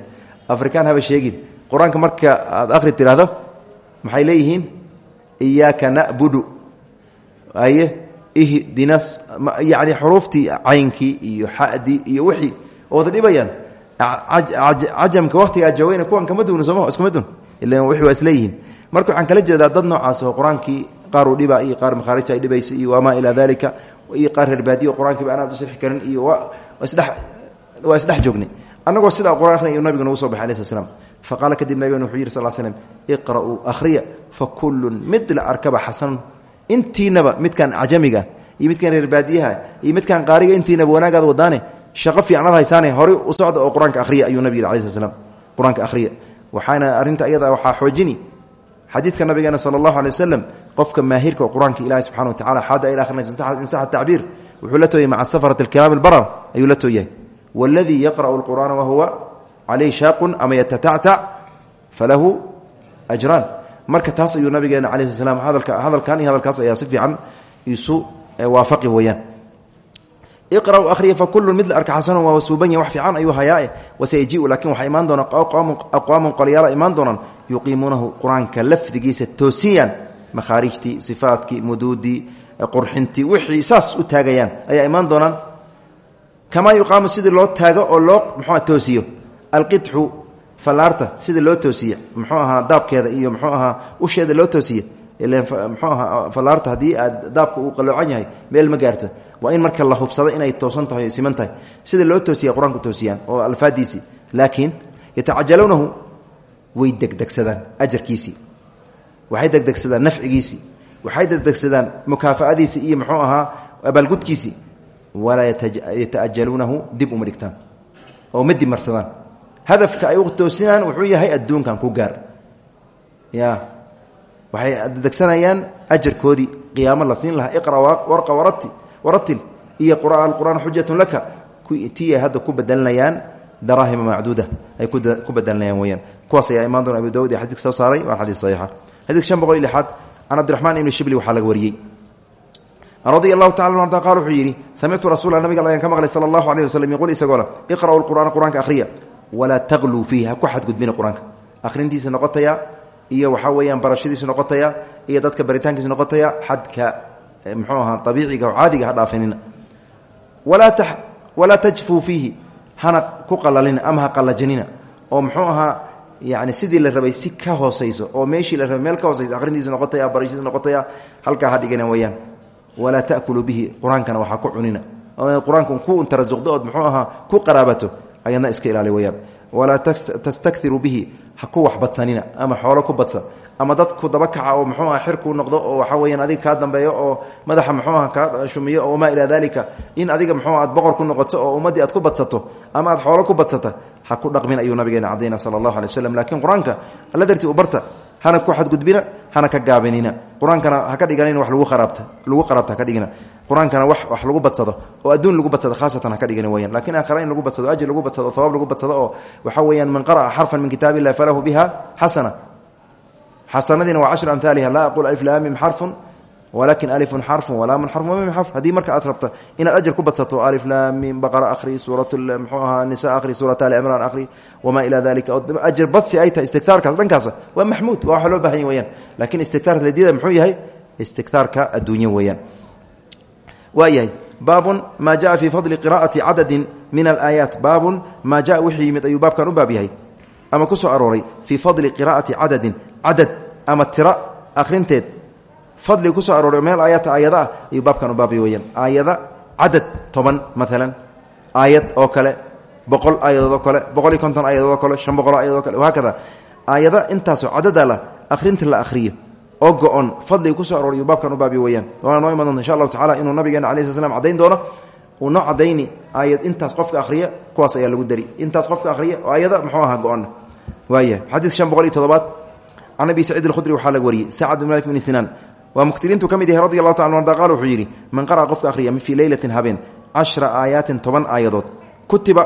Afrikaan haba sheegin. Qur'aanka marka aad akhri tidhaahdo maxay leeyihiin? Iyaaka na'budu. Aye ihdina yani xuruuftii caynkii iyo xadii iyo wixii. Wada dhibayaan. Cajamka waqtigaa joogayna kuwan kama duwna sooma iskuma dun. Ila wixii waa isleeyihiin marka waxaan kala jeedaa dad noocaas oo qur'aankii qaar uu dhiba iyo qaar makhaarijta ay dhibaysa iyo wamaa ilaa dalika iyo qaar reer baadiyo qur'aankiiba anaad u sixi karin iyo waa isdhex joognay. Annagoo sidaa akhrinay nabiga nagu so baxay alai sl slam faqaala kadib nabigan wuxuu yidhi sal iqra'uu akhriya fa kullun mid la arkaba xasanun intiinaba midkan cajamiga iyo midkan reer baadiyaha iyo midkan qaariga intiinaba wanaagaad wadaane shaqo fiicnaad haysaane horey u socda oo qur'aanka ahriya ayuu nabig yidhi alai sl slam qur'aanka iyada waxaa xoojini xadiidka nabigeena sala allahu alay wasalam qofka maahirka oo qur'aanka ilahi subxana wa tacala xaada ila akhrinaysa insaxa tacbiir wuxuu la tooyay maca safarati alkiraam albarar ayuu la tooyahay waladii yaqra'u alqur'aana wahuwa calayh shaaqun ama yatatactac falahu ajraan marka taas ayuu nabigeena calayi sl slam hadalka hadalkan iyo hadalkaas ayaa si fiican isu waafaqi weyaan iqra'u akhriya fa kullu mid la arka xasanun waa wasuubanya wax fiican ayuu hayaae wasayajiu laakiin waxaa imaan doona aqwaamun qolyaala imaan doonaan yuqiimuunahu qur'aanka lafdigiisa toosiyaan makhaarijtii sifaatkii muduudii qurxintii wixii saas u taagayaan. Ayaa imaan doonaan? Kamaa yuqaamu sidii loo taago oo loo mxua toosiyo? Alqidxu fallaarta sidii loo toosiye muxuu ahaa daabkeeda iyo muxuu ahaa usheeda loo toosiye mxuu ahaa fallaarta haddii aad daabka uu qaloocan yahay meel ma gaarto. Waa in marka la hubsado inay toosan tahay siman tahay. Sida loo toosiya qur'aanku toosiyaan waxay degdegsadaan nafcigiisii waxay degdegsadaan mukaafaadiisii iyo muxuu ahaa abaalgudkiisii walaa yata'ajaluunahu dib uma dhigtaan oo ma hadafka ay u toosinaan wuxuu yahay adduunkan ku gaar. Ya waxay degsanayaan ajarkoodii qiyaamo la siin lahaa. Iqra warqa warati waratil iyo qur'aan xujatun laka. Tiay hadda ku bedelinayaan daraahima macduuda ay ku bedelinayaan weyaan kuwaas ayaa imaan doona abu dawud ee xadidka soo saaray waa xadiis saxiixa xadidka shan boqol iyo lixaad can cabdiraxmaan ibni shibli waxaa laga wariyey. Radi allahu tacala anu qaal wuxuu yidhi samictu rasuula nabiga ayaan ka maqlay sala allahu alayh waslm yaquul isagoo le iqra'u lqur'aana qur'aanka akhriya walaa tagluu fiihi ha ku xadgudbina qur'aanka. Akhrintiisa noqotaya iyo waxaa weeyaan barashadiisu noqotaya iyo dadka baritaankiisa noqotaya xadka mxuu ahaa abiiciga oo caadiga ha dhaafinina. Walaa tajfuu fiihi hana ku qalalina ama yani sidii la rabay si ka hoosayso oo meeshii la rabay meel ka hoosayso akhrintiisa noqotaya barashadiisa noqotaya halkaa ha dhigina weyaan walaa takuluu bihi qur'aankana ku cunina. Qur'aanka ku untarasuqdo ood muxuu ahaa ku qaraabato ayadna iska ilaali weyaan walaa tastakiruu bihi ha ku waxbadsanina ama xoolo ku badsan ama dadku daba kaca oo muxuu aha xirkuu noqdo oo waxaa weyaan adiga kaa dambeeyo oo madaxa muxuu aha kaa shumiyo oo wamaa ilaa dalika in adiga muxuu aad boqor ku noqoto oo ummaddii aad ku badsato ama aad xoolo ku badsata ha ku dhaqmin ayuu nabigeena cadayna sala allahu alay waslem laakiin alla dartii u barta hana ku xadgudbina hana ka gaabinina. Qur'aankana ha ka dhiganin wax lagu qaraabta lagu qaraabta ha ka dhigina. Qur'aankana wax wax lagu badsado oo adduun lagu badsado khaasatan ha ka dhigina weyaan laakiin aakhara lagu badsado ajir lagu badsado hawaab lagu badsado oo waxaa weeyaan man qara'a xarfan min kitaab illahi falahu biha xasana xasanadiina waa cashru amhaaliha laa aqul alif laamim xarfun walakin alifun xarfun walaamun xarfun wamim xarf haddii marka aad rabta inaad ajar ku badsato alif laamim baqara akhri suurat mxuu ahaa nisa akhri suurat ali cimraan akhri wamaa ilaa dalika ajar badsi ay tahay istigtaarkaas dhankaasa waa maxmuud waa waxa loo baahan ya weyaan laakiin istigtaarka ladida muxuu yahay istigtaarka adduunye weeyaan waa yahay baabun maa jaa fii fadli qira'ati cadadin min alaayaat baabun maa jaa wixii yimid ayuu baabkan u baab yahay ama ku soo arooray fii fadli qiraa'ati cadadin cadad ama tira akhrinteed ku soo arooray meel aayaata aayada ah baabkan u baabay weyaan aayada toban maalan aayad oo kale boqol aayadood oo kale boqol iyo konton aayadood oo kale shan boqol ayadood o kale. Wahaakada aayada intaasoo cadada la akhrinta la akhriyo. Oo go-on fadliga ku soo arooray yuu baabkan u weyaan waana noo iman insha allahu tacala inuu nabigeena alai sl slam cadayn doono. Uu noo cadayni aayad intaas qofka akhriya kuwaas ayaa lagu dari. Intaas qofka akhriya oo aayada muxuu ahaa go-onna waaya shan boqol iyo todobaad can abi saciid alkhudri waxaa laga wariyey. Sacad bn malik bni waa muktiriintu ka mid yahay radi allahu taala arda qaal wuxuu yidhi man qara'a qofka akhriya fii leylatin habeen cashra aayaatin toban aayadood kutiba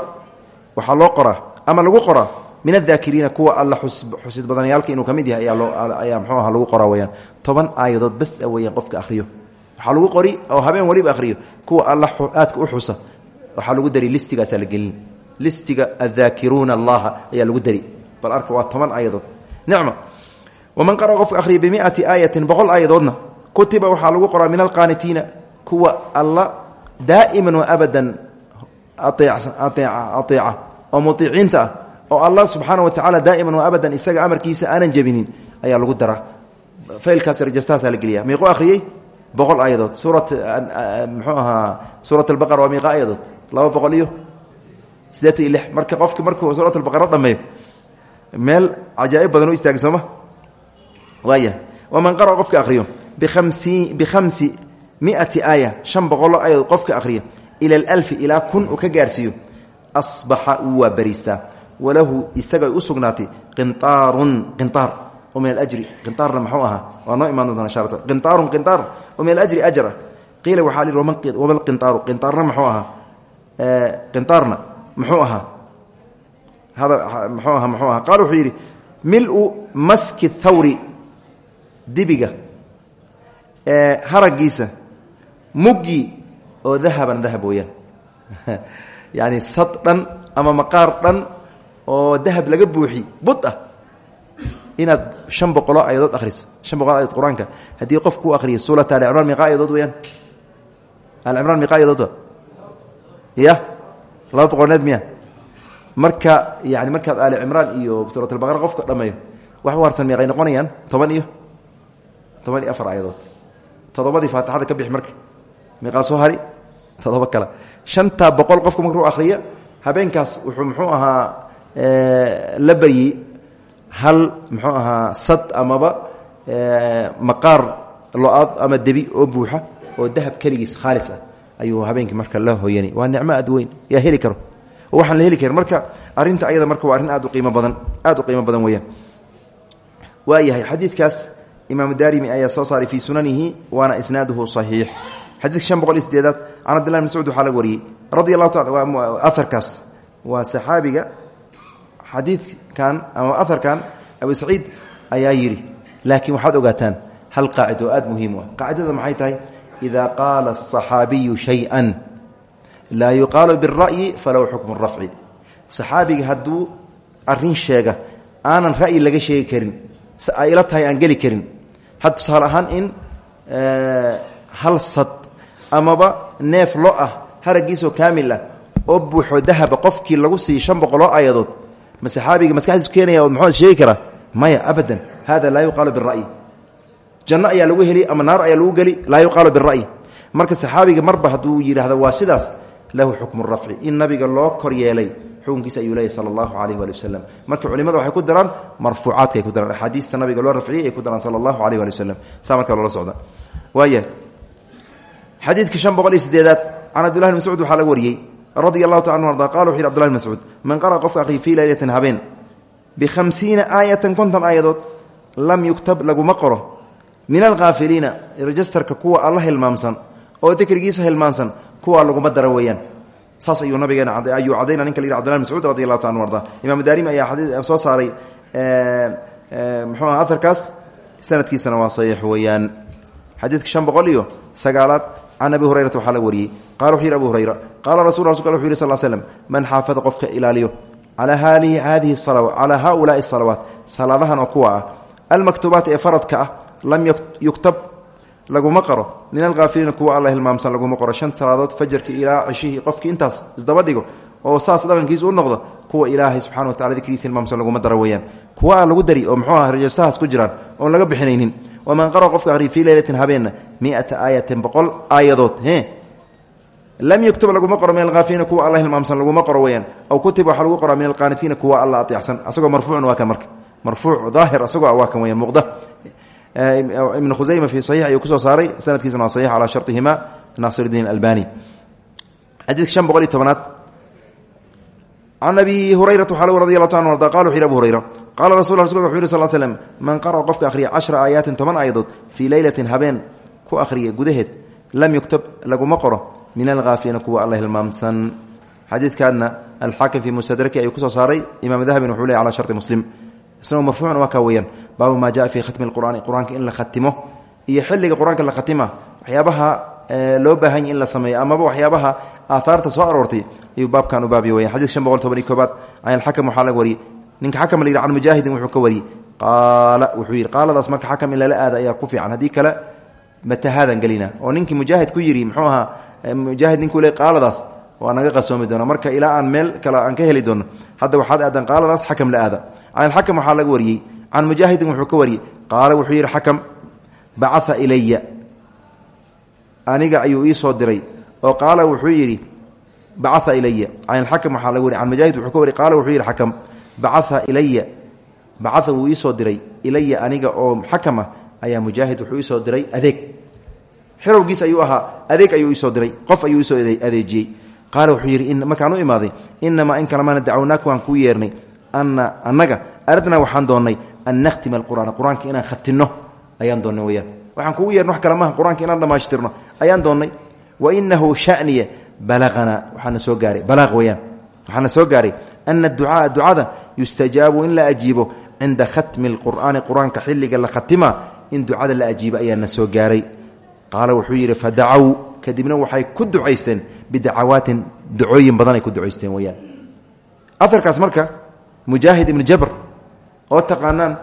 waxaa loo qoraa ama lagu qoraa? Min adaakiriina kuwa alla xusid badanayaalka inuu ka mid yahay ayaa mxuu aha lagu qoraa weyaan toban aayadood bas a weyaan qofka akhriyo. Waxaa lagu qori oo habeen waliba akhriyo. Kuwa alla aadka u xusa waxaa lagu dari listigaasaa la gelin. Listiga adaakiruuna allaha ayaa lagu dari. Bal arka waa toban aayadood. Nicma waman qara qofka akhriya bimiati aayatin boqol aayadoodna kutiba waxaa lagu qoraa min alqaanitiina kuwa alla daa'iman wa abadan aeeca oo muiiciinta ah oo allah subxaana wa tacaala daa'iman wa abadan isaga amarkiisa aanan jebinin ayaa lagu daraa faylkaas rajastaasaa la geliya miiqu akhriyey boqol aayadood suurat mxuu ahaa suurat albaqara waa miiqa aayadood laba boqol iyo siddeetan iyo lix marka qofki markuu suurat albaqara dhameeyo meel waaya. Waman qara qofka akhriyo. Biamsi bikhamsi miati aaya. Shan boqolo aayadood qofka akhriya ila alfi ilaa kun uu ka gaarsiiyo. Asbaxa wuu waa bariistaa walahu isagay u sugnaatay qintaarun min alajri qintaarna muxuu ahaa? Waa noo imaan doonta insha alla qintaarun min alajri ajar ah qiila waxaa lihi wama lqintaaru qintaarna muxuu ahaa? Qintaarna muxuu ahaa? Hada muxuu ahaa muxuu ahaa? Milu maski thawri dibiga haraggiisa muggii oo dahaban dahab weeyaan yani sad ama maqaar oo dahab laga buuxi bud ah inaad shan boqoloo ayadood ahriso shan boqol ayad qur'aanka. Haddii qof ku ahriyo suurat alicimraan miqa ayadood weyaan alimraan miqa ayadoodba ya laba boqolneed miya? Marka yani markaad aali cimraan iyo suurat albaqara qofka dhameeyo wax u harsan noqonayaan? Toban iyo toban iyo afar ayadood todobadii faatixada ka bixi marka. Meeqaa soo hari todoba kale. Shantaa boqol qofku markuu akhriya habeenkaas wuxuu muxuu ahaa la baryi hal muxuu ahaa sad amaba maqaar lo'aad ama debi oo buuxa oo dahab keligiis khaalis ah. Ayuu habeenkii marka la hoyani. Waa nicmo aad weyn. Yaa heli karo? Waxaan la heli karin. Marka arinta ayada marka waa arrin aad u qiimo badan. Aad u qiimo badan weyaan waayahay xadiidkaas imaam daarimi ayaa soo saaray fii sunanihi waana isnaaduhu saxiix. Xadiidka shan boqol iyo sideedaad can abdillahi mascuud waxaa laga wariyey radi allahu taala aharkaas waa saxaabiga xadiidkan ama aharkan abu saciid ayaa yidhi laakiin waxaad ogaataan hal qaacid oo aad muhiim u ah. Qaacidada maxay tahay? Ida qaala asaxaabiyu shay-an laa yuqaalu bira'yi falahu xukmu rafci saxaabiga hadduu arrin sheega aanan ra'yi laga sheegi karin se tahay aan geli karin had tusaale ahaan in hal sad amaba neef lo ah haragiisoo kaamil ah oo buuxo dahaba qofkii lagu siiy shan boqoloo ayadood ma saxaabiga maskaxdiisu keenaya oo muxuu sheegi karaa maya abadan hada laa yuqaalu bira'yi janno ayaa lagu heli ama naar ayaa lagu geli laa yuqaalu bira'yi marka saxaabiga marba hadduu yidhaahdo waa sidaas lahu xukmu rafci. In nabiga loo kor yeelay xukunkiisa ayuu leeyahy sala allahu alayh waali wasalam marka culimada waxay ku daraan marfuucaadka ay ku daraan axaadiista nabiga loo rafciyey ay ku daraan sala allahu alayh waali wasalam saa marka loola socda. Waaya boqol iyo sideedaad can cabdillahi bn mascuud waxaa laga wariyey. Taala anu arda qala abdullahi bn mascuud man qara'a qofka akhriy fii leylatin habeen bikhamsiina aayatan konton aayadood lam yuktab laguma qoro. Min alkhaafiliina registerka kuwa alla hilmaamsan oo dikrigiisa hilmaansan kuwa laguma dara saas ayuu nabigeena ayuu cadayna ninka la abdullahi mascuud radi allahu taala anu arda imaam daarimi ayaa soo saaray muxuu aha aharkaas sanadkiisana waa saxiix weeyaan. Xadiidka shan boqol iyo sagaalaad can abi hurayrata waxaa laga wariyey. Qala wuxuu yidhi hurayra qaala rasul rasulka wuxu yidhi sal man xaafada qofka ilaaliyo calaa hadihi calaa haulaai salawaat salaadahan oo kuwa ah almaktuubaati ee ah lam yuktab laguma qoro. Min alhaafiliina kuwa alla hilmaamsan laguma qoro. Shan salaadood fajarkii ilaa ceshihii qofkii intaas isdaba dhigo oo saas dhaqankiisa u noqdo kuwa ilaahay subxana wa tacala dikrigiisa hilmaamsan laguma weeyaan. Kuwa aan lagu dari oo muxuu ah rajasahaas ku jiraan oon laga bixinaynin. Waman qara qofka ahriy fii leylatin habeenna miata aayatin boqol aayadood e lam yuktub laguma qoro. Min alhaafiliina kuwa alla hilmaamsan laguma qoro aw kutiba waxaa lagu min alqaanitiina kuwa alla ateecsan asagoo marfuucun waa kan marka. Marfuuc daahir asagoo waa kan weyan muuqda ibn khusayma fii saxiix ayuu ku soo saaray. Sanadkiisana waa saxiix calaa sharطihima naasirdiin albani xadiidka shan boqol iyo tobanaad. Can abi hurayrata waxaa radi allahu ta anu arda qala wuxu yhi abu hurayra qaala rasul rasulka wuxu yhi sal slm man qara'a qofka akhriya cashra aayaatin toban aayadood fii leylatin habeen ku akhriya gudaheed lam yuktab laguma qoro min alhaafina kuwa alla hilmaamsan xadiidkaadna alxaakim fii mustadraki ayuu ku soo saaray. Imaam dahabin wuxuu isagoo marfuucna waa kaa weeyaan. Baabu maa jaa fii khatmi lqur'aani qur'aanka in la khatimo iyo xilliga qur'aanka la khatima. Waxyaabaha loo baahan in la sameeyo amaba waxyaabaha aaaarta soo aroortay ayuu baabkan u baabiy weyan xadidka shan boqol toban iyo koobaad can alxakam waxaa laga wariyey. Ninka xakam la yidhi can wuxuu ka wariyey. Qaala wuxuu yidhi qaaladaas marka xakam in lala aada ayaa ku fiican. Haddii kale matahaadan gelina oo ninkii mujaahid ku yidhi muxuu ahaa mujaahid ninkuu le qaaladaas waa naga qasoomi doona marka ilaa aan meel kale aan ka heli doono hadda waxaad aadan qaaladaas xakam la aada can alxakam waxaa laga wariyey. Can mujaahidin wuxuu ka wariyey. Qaala wuxuu yidhi xakam bacaa ilaya aniga ayuu ii soo diray. Oo qaala wuxuu yidhi bacaa ilaya can alxakam waxaa laga wariy can mujaahid wuxuu ka wariy qaala wuxuu yidhi xakam bacaa ilaya bacaa wuu iisoo diray. Ilaya aniga oo xakama ayaa mujaahid wuxuu diray adeeg. Xirowgiis ayuu ahaa. Adeeg ayuu iisoo diray. Qof ayuu isoo adeejiyey qaala wuxuu yidhi markaan u imaaday inamaa in kalemaana dacwnaaka waan kuu yeernay ana annaga aradnaa waxaan doonnay an nakhtima alqur'aana qur'aanka inaan khatinno ayaan doonnay weyaan waxaan kugu yeernay wax kale maaha qur'aanka inaan dhammaashtirno ayaan doonnay. Wa inahu shaniya balaqanaa waxaana soo gaaray balaaq weyaan waxaana soo gaaray ana ducaaa ducada yustajaabu in la ajiibo cinda khatmi alqur'aani qur'aanka xilliga la khatima in ducada la ajiibo ayaana soo gaaray. Qaala wuxuu yidhi fadacow kadibna waxay ku mujaahid ibnu jabr oo taqaanaan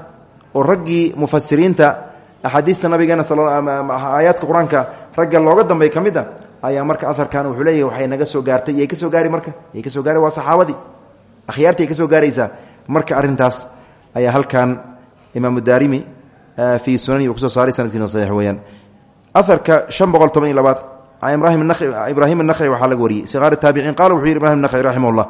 oo raggii mufasiriinta axaadiista nabigeena aayaadka qur'aanka ragga looga dambey ka mid a ayaa marka aarkan wuxuu leeyahy waxay naga soo gaartay yay ka soo gaari marka yay ka soo gaari waa saxaabadii. Akhyaartay ka soo gaaraysaa. Marka arrintaas ayaa halkan imaamu daarimi fii sunani uu ku soo saaray sanadkiina saxiix weeyaan. Aarka shan boqol toban iyo labaad ibraahim anakci waxaa laga wariyey siqaar taabiciin qala wuxuu ibrahim nakci raximah llah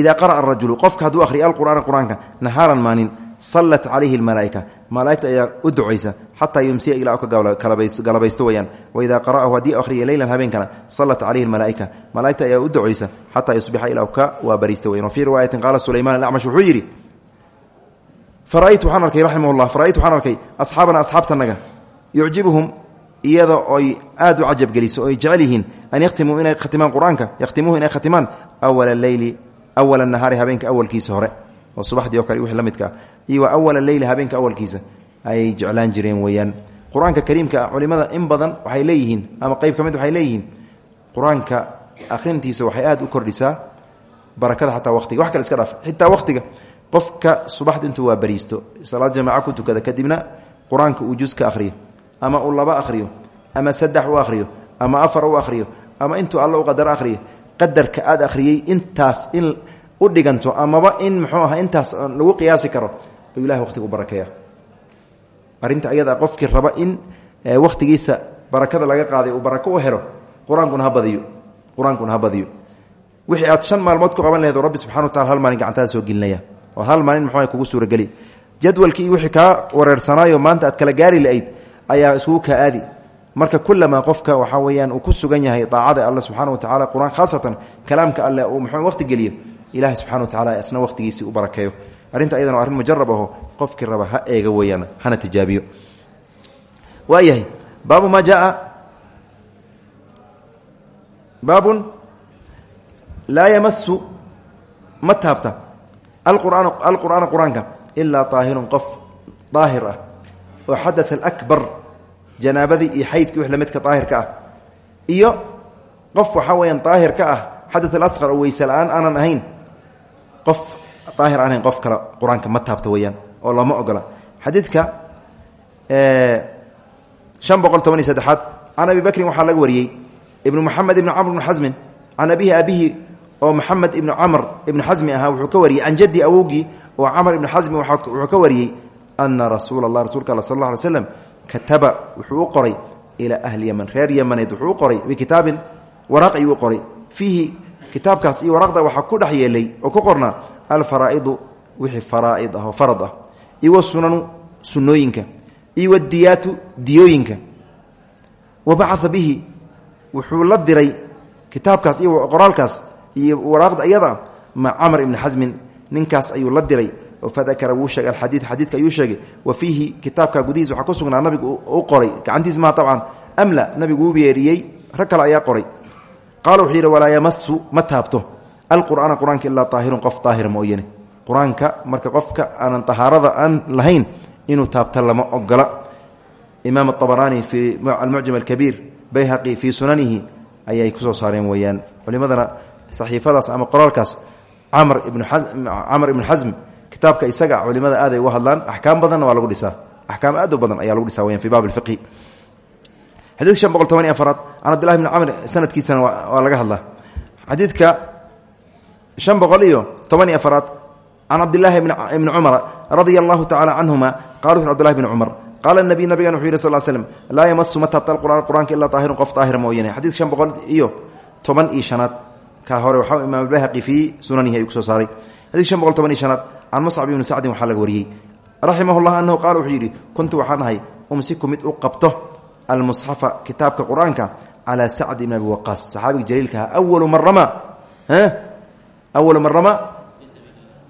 idaa qara'a arajulu qofka hadduu akhriya alqur'aana qur'aanka nahaaran maanin sallat calayhi almalaaika malaaigta ayaa u ducaysa xataa yumsiya ilaa ka galabaysto weyaan waidaa qara'ahu haddii akhriya leylan habeenkana sallat calayhi almalaaika malaaigta ayaa u ducaysa xataa yusbixa ilaa ka waabariista weyan wafii riwaayatin qaala sulayman alacmash wuxuu yidhi fara'aytu waxaan arkay raximah llah fara'aytu waxaan arkay asxaabana asxaabtanaga yucjibuhum iyada oy aad u cajabgeliso oy jecel yihiin an yakhtimuu inay khatimaan qur'aanka yakhtimuuhu inay khatimaan awala leyli awala nahaari habeenka awalkiisa hore oo subaxdii o kale wixii la midka ah iyo wa awala leyli habeenka awalkiisa ayay jeclaan jireen weeyaan qur'aanka kariimka culimada in badan waxay leeyihiin ama qeyb ka waxay leeyihiin qur'aanka akhrintiisa waxay aad u kordhisaa barakada xataa waqtiga wax kale iska dhaaf xitaa waqtiga qofka subaxda intuu waa bariisto salaad jamaaca ku tukada kadibna qur'aanka uu jus ka akhriyo ama uu laba akhriyo ama saddex u akhriyo ama afar u akhriyo ama intuu alla u akhriyo qadarka aad akhriyey intaas in u dhiganto amaba in muxuu aha intaas lagu qiyaasi karo ayuu ilahay waqtiga u barakeeya arrinta ayada qofkii raba in wakhtigiisa barakada laga qaaday uu barako u helo qur'aankuna ha badiyo wixii aad shan maalmood ku qaban laheed oo rabbi subxana wa tacala hal maalin gacantaada soo gelinaya oo hal maalin muxuu kugu suurageli. Jadwalkii wixii kaa wareersanaayo maanta aad kala gaari lahayd ayaa iskugu kaa aadi marka kulamaa qofka waxaa weyaan uu ku sugan yahay daacada alle subxana wa tacala qur'aan khaasatan kalaamka alle uu muxuu waqti geliyo ilahi subxana wa tacala isna waqtigiisii u barakeeyo. Arrinta ayadan waa arrin mujarab raba ha eega weeyaan hana tijaabiyo. Waayahay baabu maa jaa baabun laa yamasu ma taabta. Alqur'aan alqur'aana qur'aanka ilaa daahirun qof daahir ah. Alakbar janaabadii iyo xaydkii wix lamidka daahirka ah. Iyo qof waxaa weyaan daahir ka ah xadat alasqar oo weyse la'aan aanan ahayn qof daahir aan ahayn qof kale qur'aanka ma taabta weyaan oo lama ogola. Xadiidka shan boqol toban iyo saddexaad can abi bakrin waxaa laga wariyey ibnu moxamed ibni camr ibni xasmin can abihi abihi oo moxamed ibnu camr ibni xasmi ahaa wuxuu ka wariyey can jaddi awowgii oo camr ibni xasmi wuxuu ka wariyey ana rasuula allah rasuulka all sal alla alay slam kataba wuxuu u qoray ilaa ahli yeman reer yemaneed wuxuu u qoray bikitaabin waraaq ayuu u qoray. Fiihi kitaabkaas iyo waraaqda waxaa ku dhex yeelay oo ku qornaa alfaraa'idu wixii faraa'id ah oo farad ah iyo wasunanu sunnooyinka iyo wadiyaatu diyooyinka. Wa bacaa bihi wuxuu la diray kitaabkaas iyo qoraalkaas iyo waraaqda iyada ma camr ibni xasmin ninkaas ayuu la diray fadakara wuu sheegay alxadiid xadiidka ayuu sheegay wa fiihi kitaabka gudihiis waxaa ku sugnaa nabigu u qoray. Gacantiis maha tabcan amla nabigu uu beeriyey rag kale ayaa qoray. Qaala wuxuu yidhi walaa yamasu ma taabto. Alqur'aana qur'aanka ilaa daahirun qof daahira mooyane qur'aanka marka qofka aanan tahaarada aan lahayn inuu taabta lama ogola imaam aabaraani fii almucjam alkabiir bayhaqi fii sunanihi ayay ku soo saareen weeyaan. Culimadana saxiifadaas ama kitaabka isaga culimada aaday uga hadlaan axkaam badanna waa lagu dhisaa. Axkaam aad u badan ayaa lagu dhisaa weyaan fi baab alfiqhi xadiidka shan boqol toban iyo afaraad can abdillahi bni camr sanadkiisana waa laga hadlaa. Xadiidka shan boqol iyo toban iyo afaraad can cabdillaahi ibni cumara radia allahu tacala canhuma qala wuxu abdillahi bni cumar qaala nabiy nabigan wuxuu yihi sal l slm laa yamasu ma taabta alqur'aan qur'aanka ilaa daahirun qof daahira mooyane xadiidka shan boqol iyo toban iyo shanaad ka hore waxaa imaam albayhaqi fii sunanihi ayuu ku soo saaray xadidka shan boqol toban iyo shanaad can muscab ibni sacdin waxaa laga wariyey. Raximah llah anahu qaala wuxuu yidhi kuntu waxaan ahay umsiku mid u qabto almusxafa kitaabka qur'aanka calaa sacd ibn abi waqaas saxaabiga jaliilka aha awalu man rama. Awalu man rama?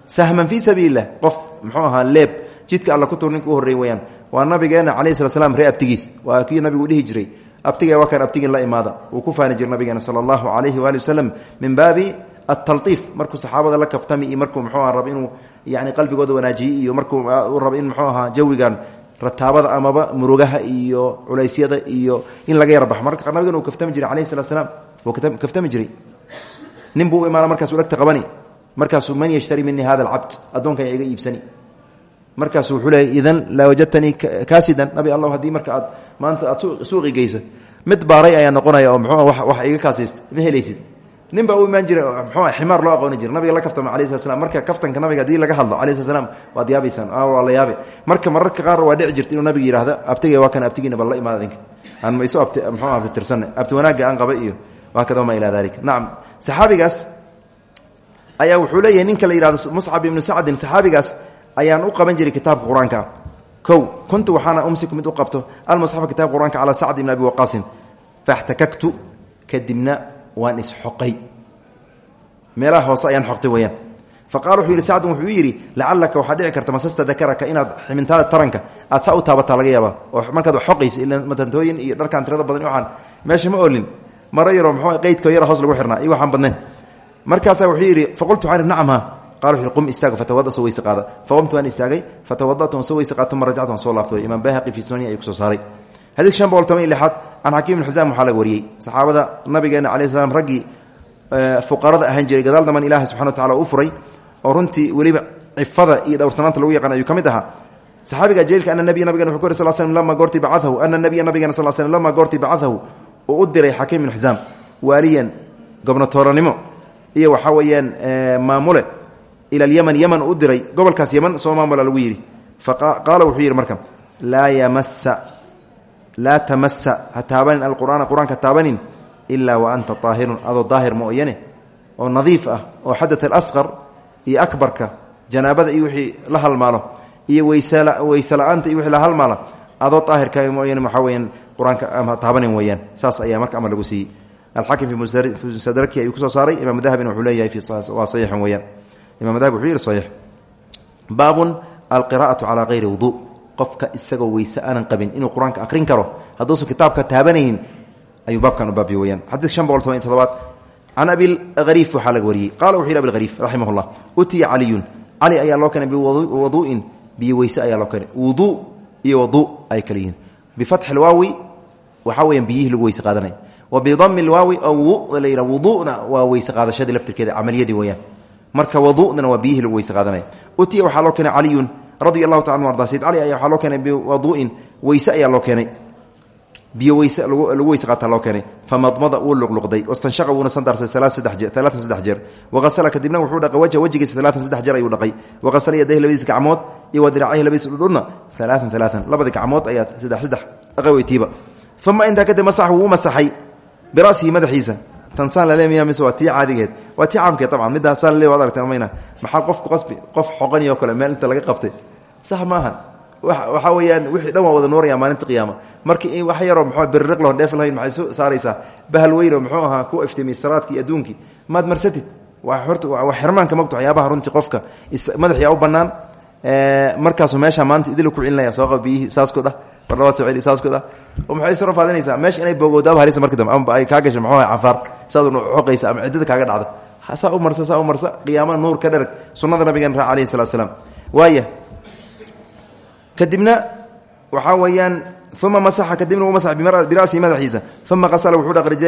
Sahman fii sabiili lah qof muxuu ahaa leeb. Jidka alla ku tur ninka u horrey weyaan waa nabigeena calayhi slat slam ree abtigiis. Waa kii nabigu dhihi jiray. Abtige waa kan abtigin la imaada. Uu ku faani jira nabigeena sala allahu calayhi waali wasalam min baabi ataliif markuu saxaabada la kaftami iyo markuu mxuu aha rab inuu yani qalbigooda wanaajiye iyo markuu rabo in mxuu ahaa jawigan rataabada amaba murugaha iyo culeysyada iyo in laga yarbaxo marka nabigan uu kaftami jiray alayhi salatu salaam wuu kaftami jiray nin buu u imaana markaasuu dhegta qabani markaasuu man yashtari minii hada alcabd addoonkan yaa iga iibsani markaasu wuxuu leeyay idan laa wajadtanii kaasidan nabi allah haddii marka aad maanta aad suuqi geysa mid baaray ayaa noqonaya oo mxuu wax iga kaasaysta ma helaysid nin baa u imaan jira mxuu ximaar loo aqooni jira nabiga la kaftama alayh slat slam marka kaftanka nabiga haddii laga hadlo alayh slat slam waad yaabaysaan waa la yaabe marka mararka qaar waa dhici jirta inuu nabiga yihahdo abtiga waa kan abtigiina bal la imaada idinka aan ma isu abti mxuu abti tirsanna abti wanaagga aan qaba iyo waa kada ma ilaa dalika nacam saxaabigaas ayaa wuxuu leeyahay ninka la yihahdo muscab ibnu sacdin saxaabigaas ayaan u qaban jiray kitaabka qur'aanka. Kow kuntu waxaana umsiku mid u qabto almusxafa kitabka qur'aanka calaa sacd ibn abi waqaasin faxtakaktu kadibna waan isxoqay meelaha hoose ayaan xoqtay weyaan fa qaala wuxuu yidhi sacdun wuxuu yidhi lacalaka waxaa dhici karta masasta dakaraka inaad ximintaada taranka aad saa u taabataa laga yaaba oo markaad wax xoqaysa ila matantooyin iyo dharkaan tirada badan waxaan meesha ma olin maro yaroo mxuu qeydko yara hoos lagu xirnaa iyo waxaan badnayn. Markaasaa wuxuu yidhi faqultu waxaan ihi nacam ha. Qum istaago fatawada soo weyse qaada. Faqumtu waan istaagay fatawadatu waan soo weyse qaato ma rajactu waan soo laabtay imaam bayhaqi fi sunani can xakiim ibn xisaam waxaa laga wariyey. Saxaabada nabigeena alayh slam raggii fuqarada ahaan jiray gadaal daman ilaahay subxana wa tacala u furay oo runtii weliba cifada iyo dhowrsanaanta lagu yaqaan ayuu ka mid saxaabiga jeelka ana nabiya nabigena wuxu ku yiri sal slm lama goortii bacaahu ana nabiya nabigena sal slm lama goortii bacaahu uu u diray xakiim ibn xisaam waaliyan gobnatooranimo iyo waxaa weeyaan maamule ila alyman yaman u diray gobolkaas yaman soo maamula lagu yidhi. Faqaala wuxuu yidhi marka laa yamasa laa tamasa ha taabanin alqur'aana qur'aanka taabanin. ilaa wa anta daahirun adoo daahir mooyane oo nadiif ah. Oo xadat alasqar iyo akbarka janaabada iyo wixii la halmaalo iyo weysela'aanta iyo wixii la halmaala adoo daahirka mooyane waxaa weyaan qur'aanka taabanin weeyaan. Saas ayaa marka amar lagu siiyey. Alxaakim fi musadraki ayuu ku soo saaray. Imaam dahabina wuxuu leeyahay waa saxiixan weeyaan. Imam dahab wuxuu yihi saxiix. Baabun qofka isagoo weyse aanan qabin inuu qur'aanka karo hadduusan kitaabka taabanaynin ayuu baabkan u baabiye weyaan shan boqol toban todobaad can abilhariif waxaa laga wariyey. Qala wuxu yhi abilhariif raximah llah utiya caliyun. Cali ayaa loo keenay biwadu'in biyo weyse ayaa loo keenay. Wuduu iyo wadu ay kala yihiin. Bifatxi lwaawi waxaa weeyaan biyihii lagu weyse qaadanay. Wa bidami lwaawi oo wu la yidhah wudu'na waa weyse qaadashadii laftirkeeda camaliyadii weeyaan. Marka wadu'dana waa biyihii lagu weyse qaadanaya utiya waxaa loo keenay caliyun radia allahu taala anu arda. Sayd cali ayaa waxaa loo keenay biwadu'in weyse ayaa loo keenay. Biyo weyse lagu weyse qaataa loo keenay. Famadmada wuu luqluqday. Wastanshaqa wuuna sandaarsay alaatan saddex jeer waqasala kadibna wuxuu dhaqay wajha wejigiisa alaatan saddex jeer ayuu dhaqay. Waqasala yadayhi labadiis gacmood iyo wa diracayhi labadiis dhudhudna alaatan alaatan labadii gacmood ayaa saddex saddex dhaqay weytiiba uma intaa kadib masax wuu masaxay birasihi madaxiisa tansaan laleemiya mise waa tii caadigeed waa tii caamkeed abcan midaasaan lale waad aragteen mayna maxaa qofku qasbi sax maahan. Waxaa weeyaan wixii dhan waa wada nuuraya maalinta qiyaama. Markii wax yaroo mxuu birriq laho dheef lahayn maxay soo saaraysaa? Bahal weynoo muxuu ahaa ku iftiimiy saraadkii iyo maad marsatid waa horta waa xirmaanka mogto waxyaabaha runtii qofka. Madaxyaa u bannaan. Markaasuu meesha maanta idil ku celinaya soo qaba biyihii dhah bardhabaad soo celi saasku dhah oo maxay soo rafaadinaysaa meesha inay boogoodaaba halisa marka dambe ama ay kaa gasho muxuu ahaa cafaar saadun xoqaysa ama ciddada kaaga dhacdo saa u marsa saa u marsa. Qiyaama nuur ka dherag sunnada nabigan raa alayhi salatu salaam. Waaya kadibna waxaa weeyaan uma masaxa kadibna uu masax birasihi madaxiisa. Uma qasala wuxuu dhaqay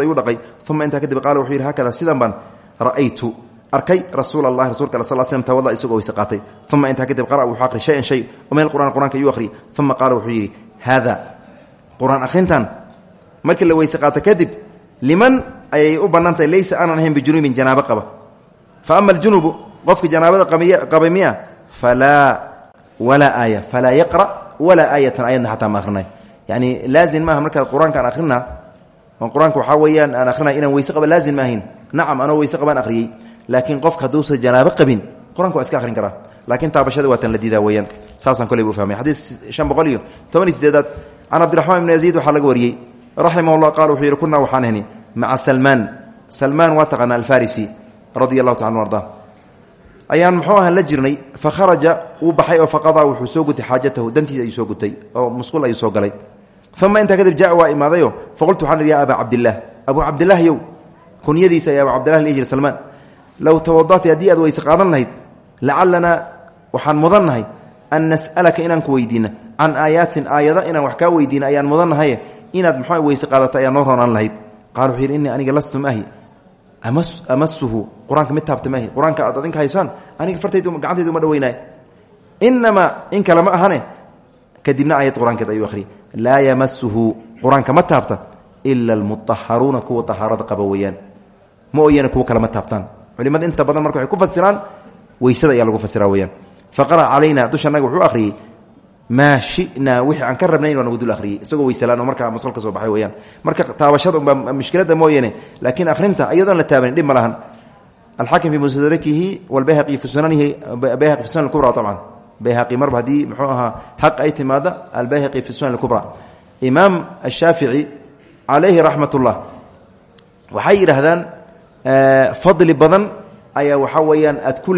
ayuu dhaqay. Uma intaa kadib qaala wuxuu yidhi hakada sidan baan ra'aytu. Arkay rasuul allahi rasulka al sal slm tawada isagoo weyse qaatay. Uma intaa kadib qara wuxuu aqri shayan shay min alqur'an qur'anka ayuu akhri uma qaala wuxuu yidhi haada qur'aan akhrintan markii la weyse qaato kadib liman ayay u bannaan tahay laysa aanan walaa aaya falaa yaqra walaa aayatan ayadna xataa ma akhrinay yani laazim maaha markaad qur'aanka aan akrinaa oo qur'aanka waxaa weeyaan aan akrinay inaan weyse qaba laazim ma ahayn nacam anoo weyse qabaan akhriyey laakiin qofka hadduusan janaabo qabin qur'anka waa iska akhrin karaa laakiin taabashada waa tan la diidaa weeyaan saasaan koley bu fahmay xadiis shan boqol iyo toban iyo sideedaad can cabdiraxmaan ibni yaziid waxaa laga wariyey raximah llah qaala wuxuu yidhi kunaa waxaan heni maca salmaan salmaan waa taqaana alfarisi radia allahu taala anu arda ayaan muxuu aha la jirnay fa kharaja wuu baxay oo faqadaa wuxuu soo gutay xaajatahu dantiisa ayuu soo gutay oo musqul ayuu soo galay. Uma intaa kadib jaa waa imaadayo faqultu waxaan ihi ya abaa cabdillaah abuu yow kunyadiisa ayaa abuu cabdillah lihi jira salmaan low tawadati haddii aad lahayd lacalanaa waxaan mudannahay an nas'alaka inaan ku weydiina can aayaatin aayado inaan wax kaa weydiin ayaan mudannahay inaad muxuu weyse qaadata ayaan noo roonaan lahayd. Qaala wuxuu aniga lastu maahi amasuhu qur'aanka mid taabta maahi qur'aanka aad adinka haysaan aniga fartaydu gacantaydu uma dhaweynaay. Inamaa in kale ma ahane. Kadibna aayad qur'aankeed ayuu akhriyay laa yamasuhu qur'aanka ma taabta ila almutaharuuna kuwa tahaarada qaba weeyaan. Ma ooyana kuwa kale ma taabtaan. Culimada inta badan marka waxay ku fasiraan weysada ayaa lagu fasiraa weyaan faqara calayna dushanaga wuxuu akhriyey maa shinaa wixii aan ka rabnayn waa nagu dul akhriyey isagoo weysalaan oo markaa soo baxay weyaan marka taabashada unbaa mushkilada mooyane laakiin akhrinta iyadoon la taabanin dhib ma lahan. Alxaakim fi mustadrakihi walbayhaqi fi sunanihi bayhaqi fi sunan kubra abcan bayhaqi marba haddii muxuu ahaa xaq ay timaada albayhaqi fi sunan kubra imaam ashaafici calayhi raxmat ullah waxay yidhaahdaan fadli badan ayaa waxaa weeyaan aad ku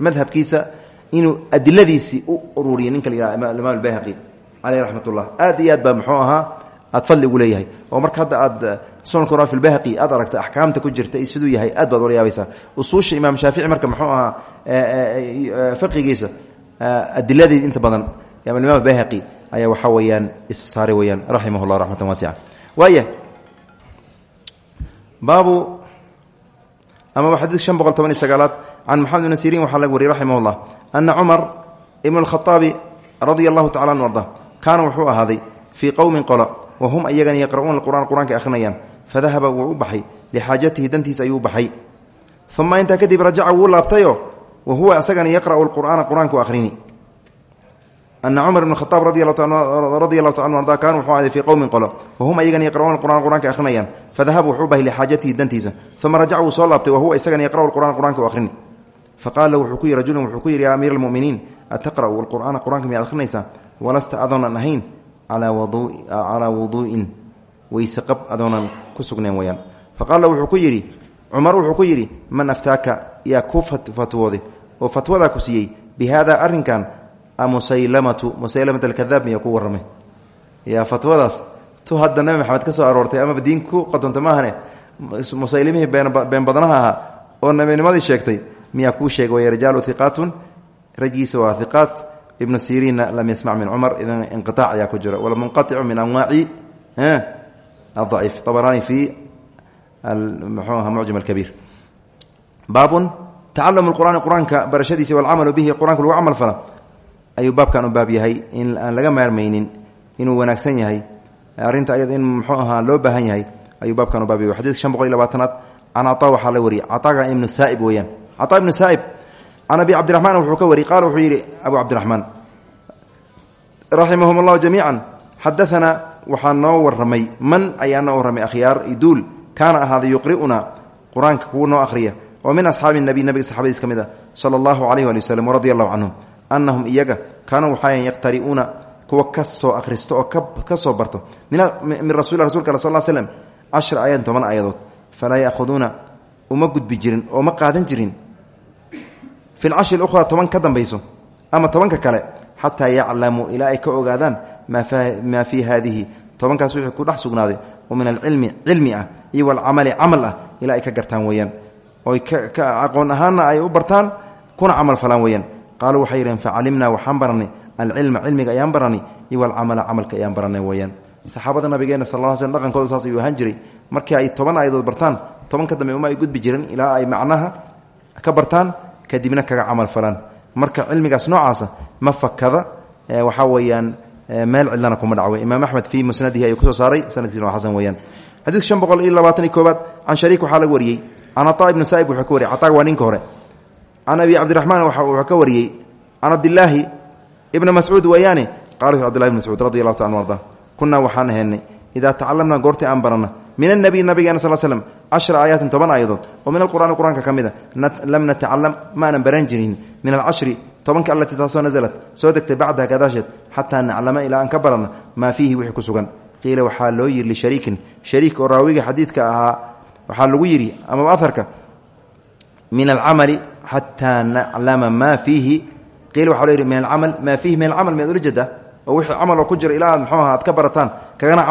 madhabkiisa inuu adiladiisii u ururiya ninka la imaam albayhaqi caleyh raxmat ullah aad iyo aad baa muxuu ahaa aad fadli ugu leeyahay. Oo marka hadda aad sunanka ora fi lbayhaqi aad aragta axkaamta ku jirta iyo siduu yahay aad baad ola yaabaysaa usuusha imaam shaafici marka muxuu ahaa fiqigiisa adiladeed inta badan imaam albayhaqi ayaa waxaa weeyaan isa saaray weyaan raximah llah raxmatan waasica waaya baabu amaba xadiid shan boqol toban iyo sagaalaad can maxamed ibn siriin waxaa laga wariyey raximah llah ana cumar ibn alkhaaabi radia allahu tacala anu arda kaana wuxuu ahaaday fii qowmin qola wa hum iyagana yaqra'uuna qur'aan qur'aanka akhrinayaan fadahaba wuu u baxay lixaajatihi dantiis ayuu baxay uma intaa kadib rajaca wuu laabtayo wa huwa isagana yaqra'u lqur'aana qur'aanku akhrini ana cumar ibn khaaab radi allahu ta anu arda kaana wuxuu ahday fii qowmin qolo wahum ayagana yaqra'uuna qur'aan qur'anka akhrinayaan fadahaba wuxuu u bahay lixaajatihi dantiisa uma rajaca wa faqaala wuxuu ku yihi rajulun wuxuu ku yidhi yaa amiira almuminiin ataqra'u? Alqur'aana qur'anka miyaad akhrinaysaa? Walasta adoonan ahayn calaa wuduu'in. Weyse qab adoonan ku sugnayn weyaan faqaala wuxuu ku yidhi cumar wuxuu ku yidhi man aftaaka yaa ku fatwooday oo fatwadaa ku siiyey bi haada arrinkan musaylamatu musaylamat alkadaab miyaa ku warramay? Yaa fatwadaas tu hadda nabi maxamed ka soo aroortay amaba diin ku qotonta maahane musaylimihii been badnaha ahaa oo nabinimadii sheegtay miyaa kuu sheegay way rijaalu hiqaatun raggiisa waa hiqaat ibnu lam yasmac min cumar idan inqiaac ayaa ku jira. Walmunqaicu min anwaaci adaciif abaraani fi mxuu aha mucjam alkabiir. Baabun tacalamu lqur'aani qur'aanka barashadiisa walcamalu bihi qur'anka lagu fala ayuu baabkan u baab yahay in aan laga maarmaynin inuu wanaagsan yahay. Arrinta ayada in muxuu loo baahan yahay ayuu baabkan u baab yahay. Xadidka shan boqol iyo labaatanaad can cataa waxaa la wariyay cataaga cataa ibnu saaib can abi cabdiraxmaan wuxuu ka wariyey qaala wuxuu yidhi abu cabdiraxmaan raximahum allahu jamiican xadaanaa waxaa noo waramay man ayaa noo warramay akhyaar iduul kaana ahaaday yuqri'una qur'aanka kuwa noo akhriya oo min asxaabi nabiy nabiga saxabadiis ka mid ah sala allahu calayh waali waslem waradia allahu canhum anahum iyaga kaanuu waxaayan yaqtari'uuna kuwa ka soo akhristo oo ka soo barto min rasul rasulka al falaa ya'huduuna uma gudbi jirin oo ma qaadan jirin fi lcashri ukhraa toban ka dambayso ama tobanka kale xataa yaclamuu ilaa ay ka ogaadaan maa fii haadihi. Tobankaas wixii ku dhex sugnaaday oo min alcilmi cilmi ah iyo walcamali camal ah ilaa ay ka gartaan weeyaan. Oy aqoon ahaanna ay u bartaan kuna camal falaan weeyaan. Qaaluu waxay yidhaheen facalimnaa waxaan baranay alcilma cilmiga ayaan baranay iyo walcamala camalka ayaan baranay weeyaan. Saxaabada nabigeena sal l ay toban ayadood bartaan toban ka dambe uma ay gudbi jiren ilaa ay macnaha ka bartaan kadibna kaga camal falaan. Marka cilmigaas noocaasa ma fakada waxaa weeyaan meel cidlana kuma dhac imaam axmed fii musnadihi ayuu ku soo saaray sanadkiisna waa xasan weyaan xadiidka shan boqol iyo labaatan iyo koobaad can shariik waxaa laga wariyey. Can cataa ibnu wuxuu ka wariyey. Cataag waa ninka hore. Can abi cabdiraxmaan wuxuu ka wariyey. Can cabdilaahi ibni mascuud weeyaane qala wuxu abdillahi ibn mascuud radi allahu ta an arda kunaa waxaan ahaynay idaa tacalamnaa goortii aan baranna min anabiy nabigeena sal slm cashra aayaatin toban aayadood oo min alqur'ani qur'aanka ka mid a lam natacalam maanan baran jirin min alcashri tobanka allatii taasoo nasalat soo degtay bacdaha gadaasheed xataa naclama ilaa aan ka baranna maa fiihi wixii ku sugan qiila waxaa loo yidhi lishariikin shariik oo raawiga xadiidka ahaa waxaa lagu yidhi amaba aharka min alcamali xataa naclama maa fiihi qiila waxa loo yidhi min alcamal maa fiihi min alcamal miyaad ula jeedaa oo wixii camal oo ku jira ilaa ka barataan kagana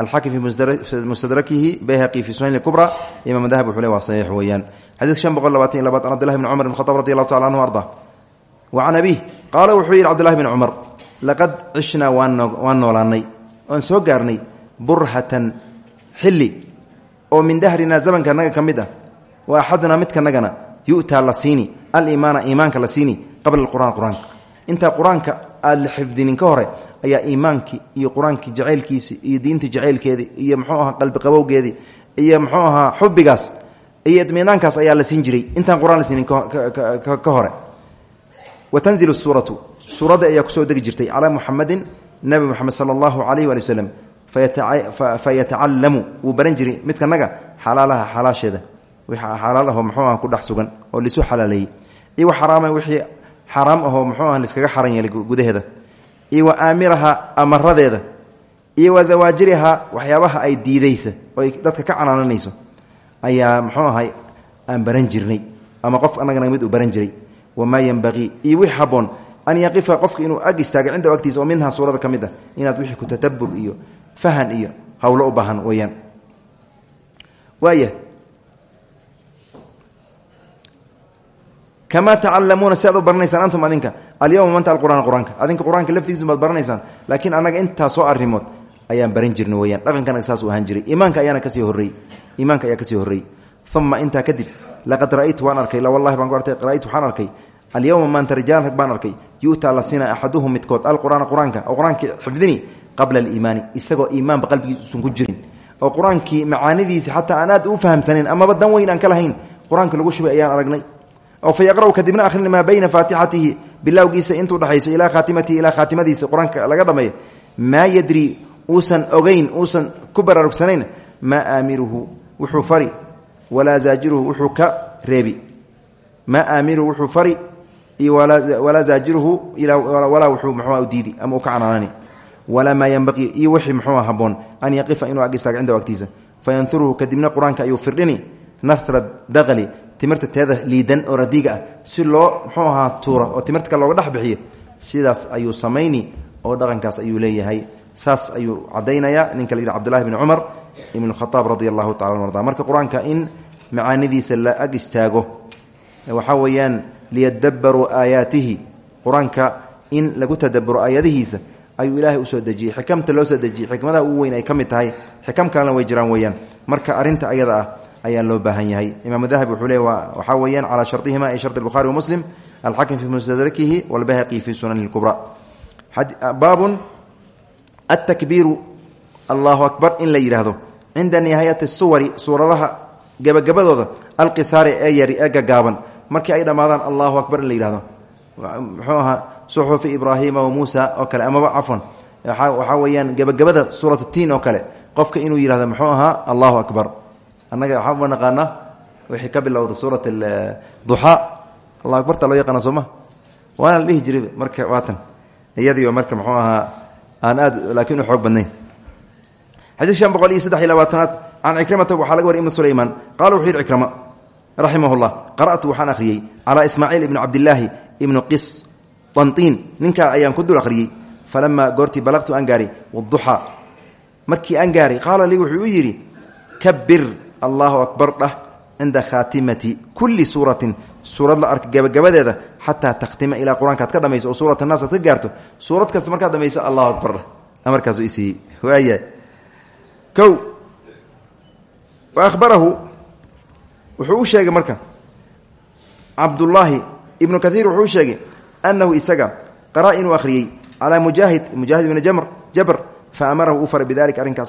alxaakim fi mustadrakihi bayhaqi fi sunan kubra imaam dahab wuxuu le waa saxiix weeyaan xadiidka shan boqol labaatan iyo labaad can abdillahi bni cumar ibn khataab radi allahu tacala anhu arda wa can abiih qaala wuxuu yidhi cbdullahi bn cumar laqad cishnaa waan noolaanay oon soo gaarnay burhatan xilli oo min dahrinaa zamanka naga ka mid ah wa axadunaa midkanagana yu'taa la siini aliimaana iimaanka la siini qabla qur'aan qur'aanka intaa qur'aanka aad xifdinin ka hore ayaa iimaankii iyo qur'aankii jacaylkiisi iyo diintii jacaylkeedii iyo muxuu ahaa qalbiqabowgeedii iyo muxuu ahaa xubigaas iyo idminaankaas ayaa la siin jiray. Intaan qur'aan la siinin ka hore. Wa tanzilu suuratu. Suuradda ayaa ku soo degi jirtay calaa muxamadin nabi moxamed sala allahu calayh waali waslem fayatacallamu. Wuu baran jiray midkanaga xalaalaha xalaasheeda. Xalaal ahoo muxuu aha ku dhex oo lisu xalaaleeyey. Iyo xaraama wixii xaraam ahoo muxuu ah liskaga xaran yeelay gudaheeda. Iyo wa aamiraha amaradeeda iyo wa zawaajiriha waxyaabaha ay diidaysa oo dadka ka canaananayso ayaa muxuu ahay aan baran jirnay. Ama qof anagana mid uu baran jiray. Wamaa yenbaqii iyo wix haboon an yaqifa qofka inuu ag istaaga cinda agtiisa oo minha suurada ka mid ah inaad wixii ku tatabur iyo fahan iyo hawlo u baahan weyaan waaya kamaa tacalamuuna si aad u baranaysaan antum adinka alyawma manta alqur'aan qur'aanka adinka qur'aanka laftiisu baad baranaysaan laakiin annaga intaasoo arrimood ayaan baran jirna weyaan dhaqankanaga saas u ahaan jiray iimaanka ayaana ka sii horreeyey iimaanka ayaa ka sii horreeyey uma intaa kadib laqad ra'aytu waan arkay la wallahi baan ku artay ra'aytu waxaan arkay alyawma maanta rijaalan rag baan arkay yu'taa la sina axaduhum midkood alqur'aana qur'aanka oo qur'aankii xifdini qabla aliimaani isagoo iimaanba qalbigiisuusan ku jirin oo qur'aankii macaanidiisi xataa aan aad u fahamsanayn amaba dan weyn oo fa yaqra'u kadibna akhrin maa bayna faatixatihi bilowgiisa intuu dhexaysa ilaa khaatimatihi ilaa khaatimadiisa qur'aanka laga dhameeyo maa yadri uusan ogeyn uusan ku baraarugsanayn maa aamiruhu wuxuu fari walaa zaajiruhu wuxuu ka reebi maa aamiruhu wuxuu fari iyo walaa zaajiruhu walaa wuxuu mxuu diidi ama uu ka canaanani walaa maa yenbaqii iyo wixii muxuu haboon an yaqifa inuu ag istaago cinda agtiisa fayanturuhu kadibna qur'aanka ayuu firdhini nahra daqli timirta teeda liidan oo radiiga ah si loo muxuu ahaa tuuro oo timirta kale looga dhex bixiyo sidaas ayuu samayni oo dhaqankaas ayuu leeyahay. Saas ayuu cadaynayaa ninka la yidhi cbdullahi bni cumar ibn khaaab radi allahu tacala arda marka qur'aanka in macaanidiisa la ag istaago waxaa weeyaan liyadabaruu aayaatihi. Qur'aanka in lagu tadaburo aayadihiisa ayuu ilaahay u soo dejiyey xikamta loo soo dejiyey xikmadaha ugu weyn ay ka mid tahay xikam kalena way jiraan weeyaan. Marka arinta ayada ah ayaa loo baahan yahay. Imaam dahabi wuxuu le waxaa weeyaan calaa sharطihima ay shart buhari wamuslim alxakim fi mustadrakihi walbayhaqi fi sunani اkubra baabun atakbiiru allahu akbar in la yidhaahdo cinda nihaayati suwari suuradaha gebagabadooda alqisaari ee yari ee gagaaban. Markii ay dhammaadaan allahu akbar la yidhahdo muxuu ahaa suxufi wa muusa oo kale amaba cafwan. Waxaa weeyaan gebagabada suurat tiin oo kale. Qofka inuu yihahdo muxuu ahaa allahu akbar annaga waxaama naqaanaa wixii ka bilowda suurat duxaa allah akbarta loo yaqaana sooma waana la dhihi jiray marka waatan. Iyadiio marka muxuu ahaa aan aad laakiin u xoog badnayn. Xadiis shan boqol iyo saddex iyo labaatanaad can cikrimata waxaa laga wariy ibnu sulaymaan qala wuxuu yidhi cikrama raximah llah qara'tu waxaan akhriyey calaa ismaaciil ibni cabdillaahi ibnu qis tantiin ninkaa ayaan ku dul akhriyey. Falamaa goortii balaqtu aan gaaray wduxaa markii aan gaaray qaala lii wuxuu u yidhi kabir allahu akbar dhah cinda khaatimati kulli suuratin suurad la arka gabagabadeeda xataa takhtima ilaa qur'aanka ad ka dhamayso oo suurat naas ad ka gaarto. Suurad kasta markaad dhamayso allahu akbar dhah. Amarkaasu isiiyey waaya kow wa ahbarahu wuxuu u sheegay marka cabdullaahi ibnu kaiir wuxuu u sheegay annahu isaga qara inuu akhriyey calaa mujaahid mujaahid ibni jamr jabr faamarahu uu faray bidalika arrinka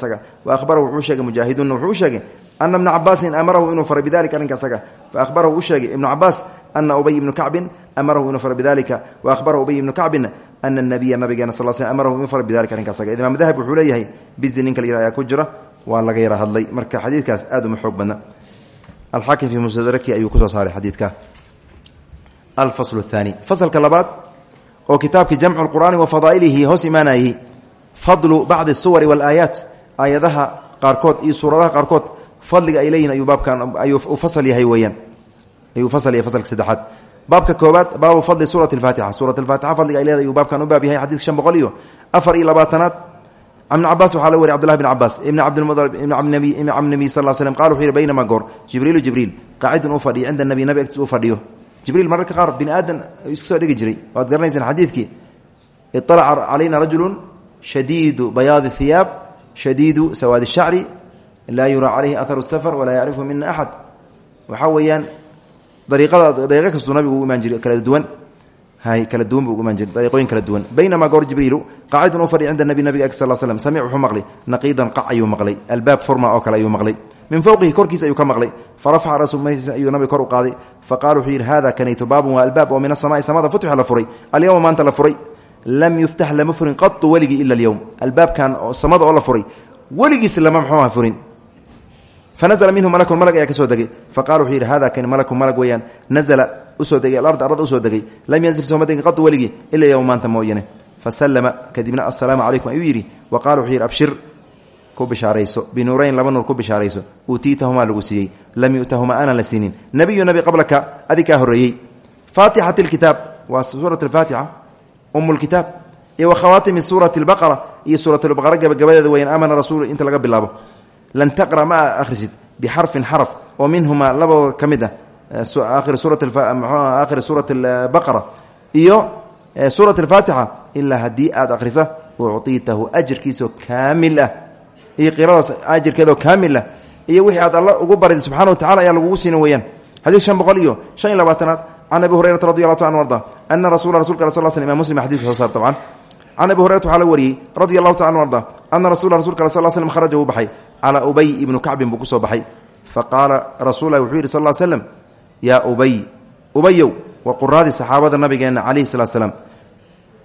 wa ahbarahu wuxuu sheegay ana bna cabaasin amarahu inuu faray bidalika arrinka asaga faahbarahu u sheegay ibnu cabaas ana ubay ibnu kacbin amarahu inuu faray bidalika wa ahbarahu ubay ibnu kacbin ana nabiya nabigeena sal sl amarahu inuu faray bidalika arrinka asaga imaam dahab wuxuu leeyahay bizi ninka la yihah ayaa ku jira waa laga yara hadlay marka xadiidkaas aad uma xoog badna alxaakim fii mustadraki ayuu ku soo saaray xadiidka alfasl اthaani faslka labaad oo kitaabkii jamcu lqur'aani wa fadaa'ilihi hoos imaanayey fadlu bacdi suwari walaayaat aayadaha qaarkood iyo suuradaha qaarkood fadliga ay leeyihiin ayuu baabkan ayuu fasal yahay weeyaan. Ayuu fasal yahay fasalka saddexaad. Baabka koobaad baabu fadli suurati alfaatixa. Suurat alfaatixa fadliga ay leedahay ayuu baabkan u baab yahay xadiidka shan boqol iyo afar iyo labaatanaad. Ibn cabaas waxaa la wariy cbdullahi bn cabaas ibn cabdilmudalib ibn cabdinabiy sal l slm qala wuxuu yihi baynamaa goor jibriilu jibriil qaacidun uu fadhiyo cinda nabiy nabi agtiis uu fadhiyo. Jibriil mararka qaar bini aadan iska soo dhigi jiray. Waad garanaysaan xadiidkii? Iطalaca calayna rajulu shadiidu bayaadi hiyaab shadiidu sawaadi laa yuraa calayhi aharu safar walaa yacrifu mina axad waxaa weeyaan dariiqada dariiqo kastuu nabigu u imaan jiray kala duwan. Hay kala duwan buu ugu imaan jiray dariiqooyin kala duwan. Baynamaa goor jibriilu qaacidun u fadhi cinda nabi nabiga ag sal slm samic wuxuu maqlay naqiidan qac ayuu maqlay albaab furma oo kale ayuu maqlay. Min fowqihi korkiisa ayuu ka maqlay. Farafaca rasuulmadiisa ayuu nabiga kor u qaaday. Faqala wuxuu yidhi hada kanaytu baabun waa albaab oo min asamaai samada futxa la furay. Alyawma maanta la furay. Lam yuftax lama furin qatu weligii ila alyowm albaabkan samada oo la furay weligiis lama mxuuha furin fanazla minhu malakun malag ayaa ka soo degay faqala wuxuu yidhi hada kani malakun malag weeyaan nazla u soo degay alarda arada u soo degay lam yanzil sooma degin qatu weligii ila yowm maanta mooyane fasalama kadibna assalaamu calaykum ayuu yidhi wa qala wuxuu yidhi abshir ku bishaarayso binuurayn laba nuur ku bishaarayso uutiitahumaa lagu siiyey lam yu'tahumaa aanan la siinin nebiyu nebi qablaka adi kaa horreeyey faatixati lkitaab waa suurat alfaatixa umu lkitaab iyo wa khawaatimi suurati albaqara iyo lan taqra ma a akhrisid bixarfin xaraf oo minhumaa labadooda ka mid ah akhir suurat aakhiri suurati albaqara. Iyo suurat alfaatixa ilaa haddii aad akhrisa uctiitahu ajirkiisoo kaamil ah. Iyo qiradaas ajirkeedoo kaamil ah. Iyo wixii aad alla ugu barida subxana wa tacala ayaa lagugu siina weyaan xadiid shan boqol iyo shan iyo labaatanaad can abi hurayrata radi allahu ta an arda ana rasula rasulka al sl sl imam muslim xadidka soo saar dabcan can abi hurayrata waxaa la wariyey radi allahu ta an arda calaa ubay ibnu kacbin buu ku soo baxay. Faqaala rasullahi wuxuu yidhi sal l slem yaa ubay ubayow wa quraadii saxaabada nabigeenna calayhi salat slaam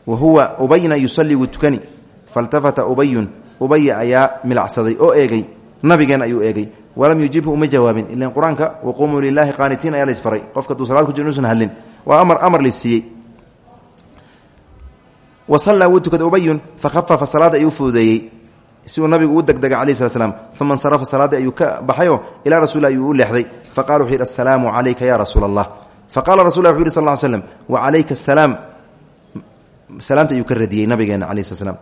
wa huwa ubayna yusalii wuu tukani. Faltafata ubayun ubaya ayaa milacsaday oo eegay. Nabigeen ayuu eegay. Walam yujibhu uma jawaabin. Ilan qur'aanka waquumuu lilahi qaanitiin ayaa laysfaray qofka duu salaad ku jir inuusan hadlin. Waa amar amar laysiiyey si uu nabigu u degdega calayhi slat slam uma insarafa salaaddii ayuu ka baxayoo ilaa rasuuli ayuu u leexday. Faqala wuxuu yidhi assalaamu ya rasuula allah faqala rasul lah wuxu yhi sal ly slam wa calayka asalaam nabigeena calayhi slat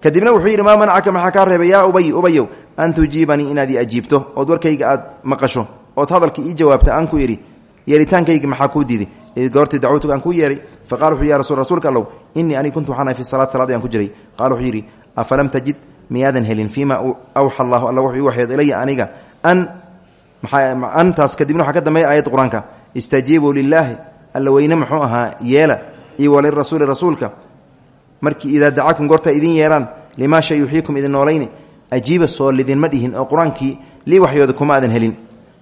kadibna wuxuu yidhi maa manacaka? Maxaa kaa reebay? Yaa ubay an tujiibanii inaad ii ajiibto ood warkayga aad maqasho ood hadalka ii jawaabta aan ku idhi yeeritaankayga maxaa kuu diiday? Id goortii dacwatuga aan kuu yeehay faqala wuxuu ya rasul rasuulka allow innii aniga kuntu waxaan fi salaat salaad ayaan ku jiray. Qala wuxuu yidhi afalam tajid miyaadan helin fiima awxa allahu alla wuxuu ii waxyood ilaya aniga an antaas kadibna waxaa ka dambeeya aayadda qur'aanka istajiibuu lilaahi alla weyne muxuu ahaa yeela iyo walirasuuli rasuulka. Markii idaa dacakum goorta idin yeeraan limaa shay yuxyiikum idin noolayni. Ajiiba soo lidinma dhihin oo qur'aankii lii waxyooda kuma aadan helin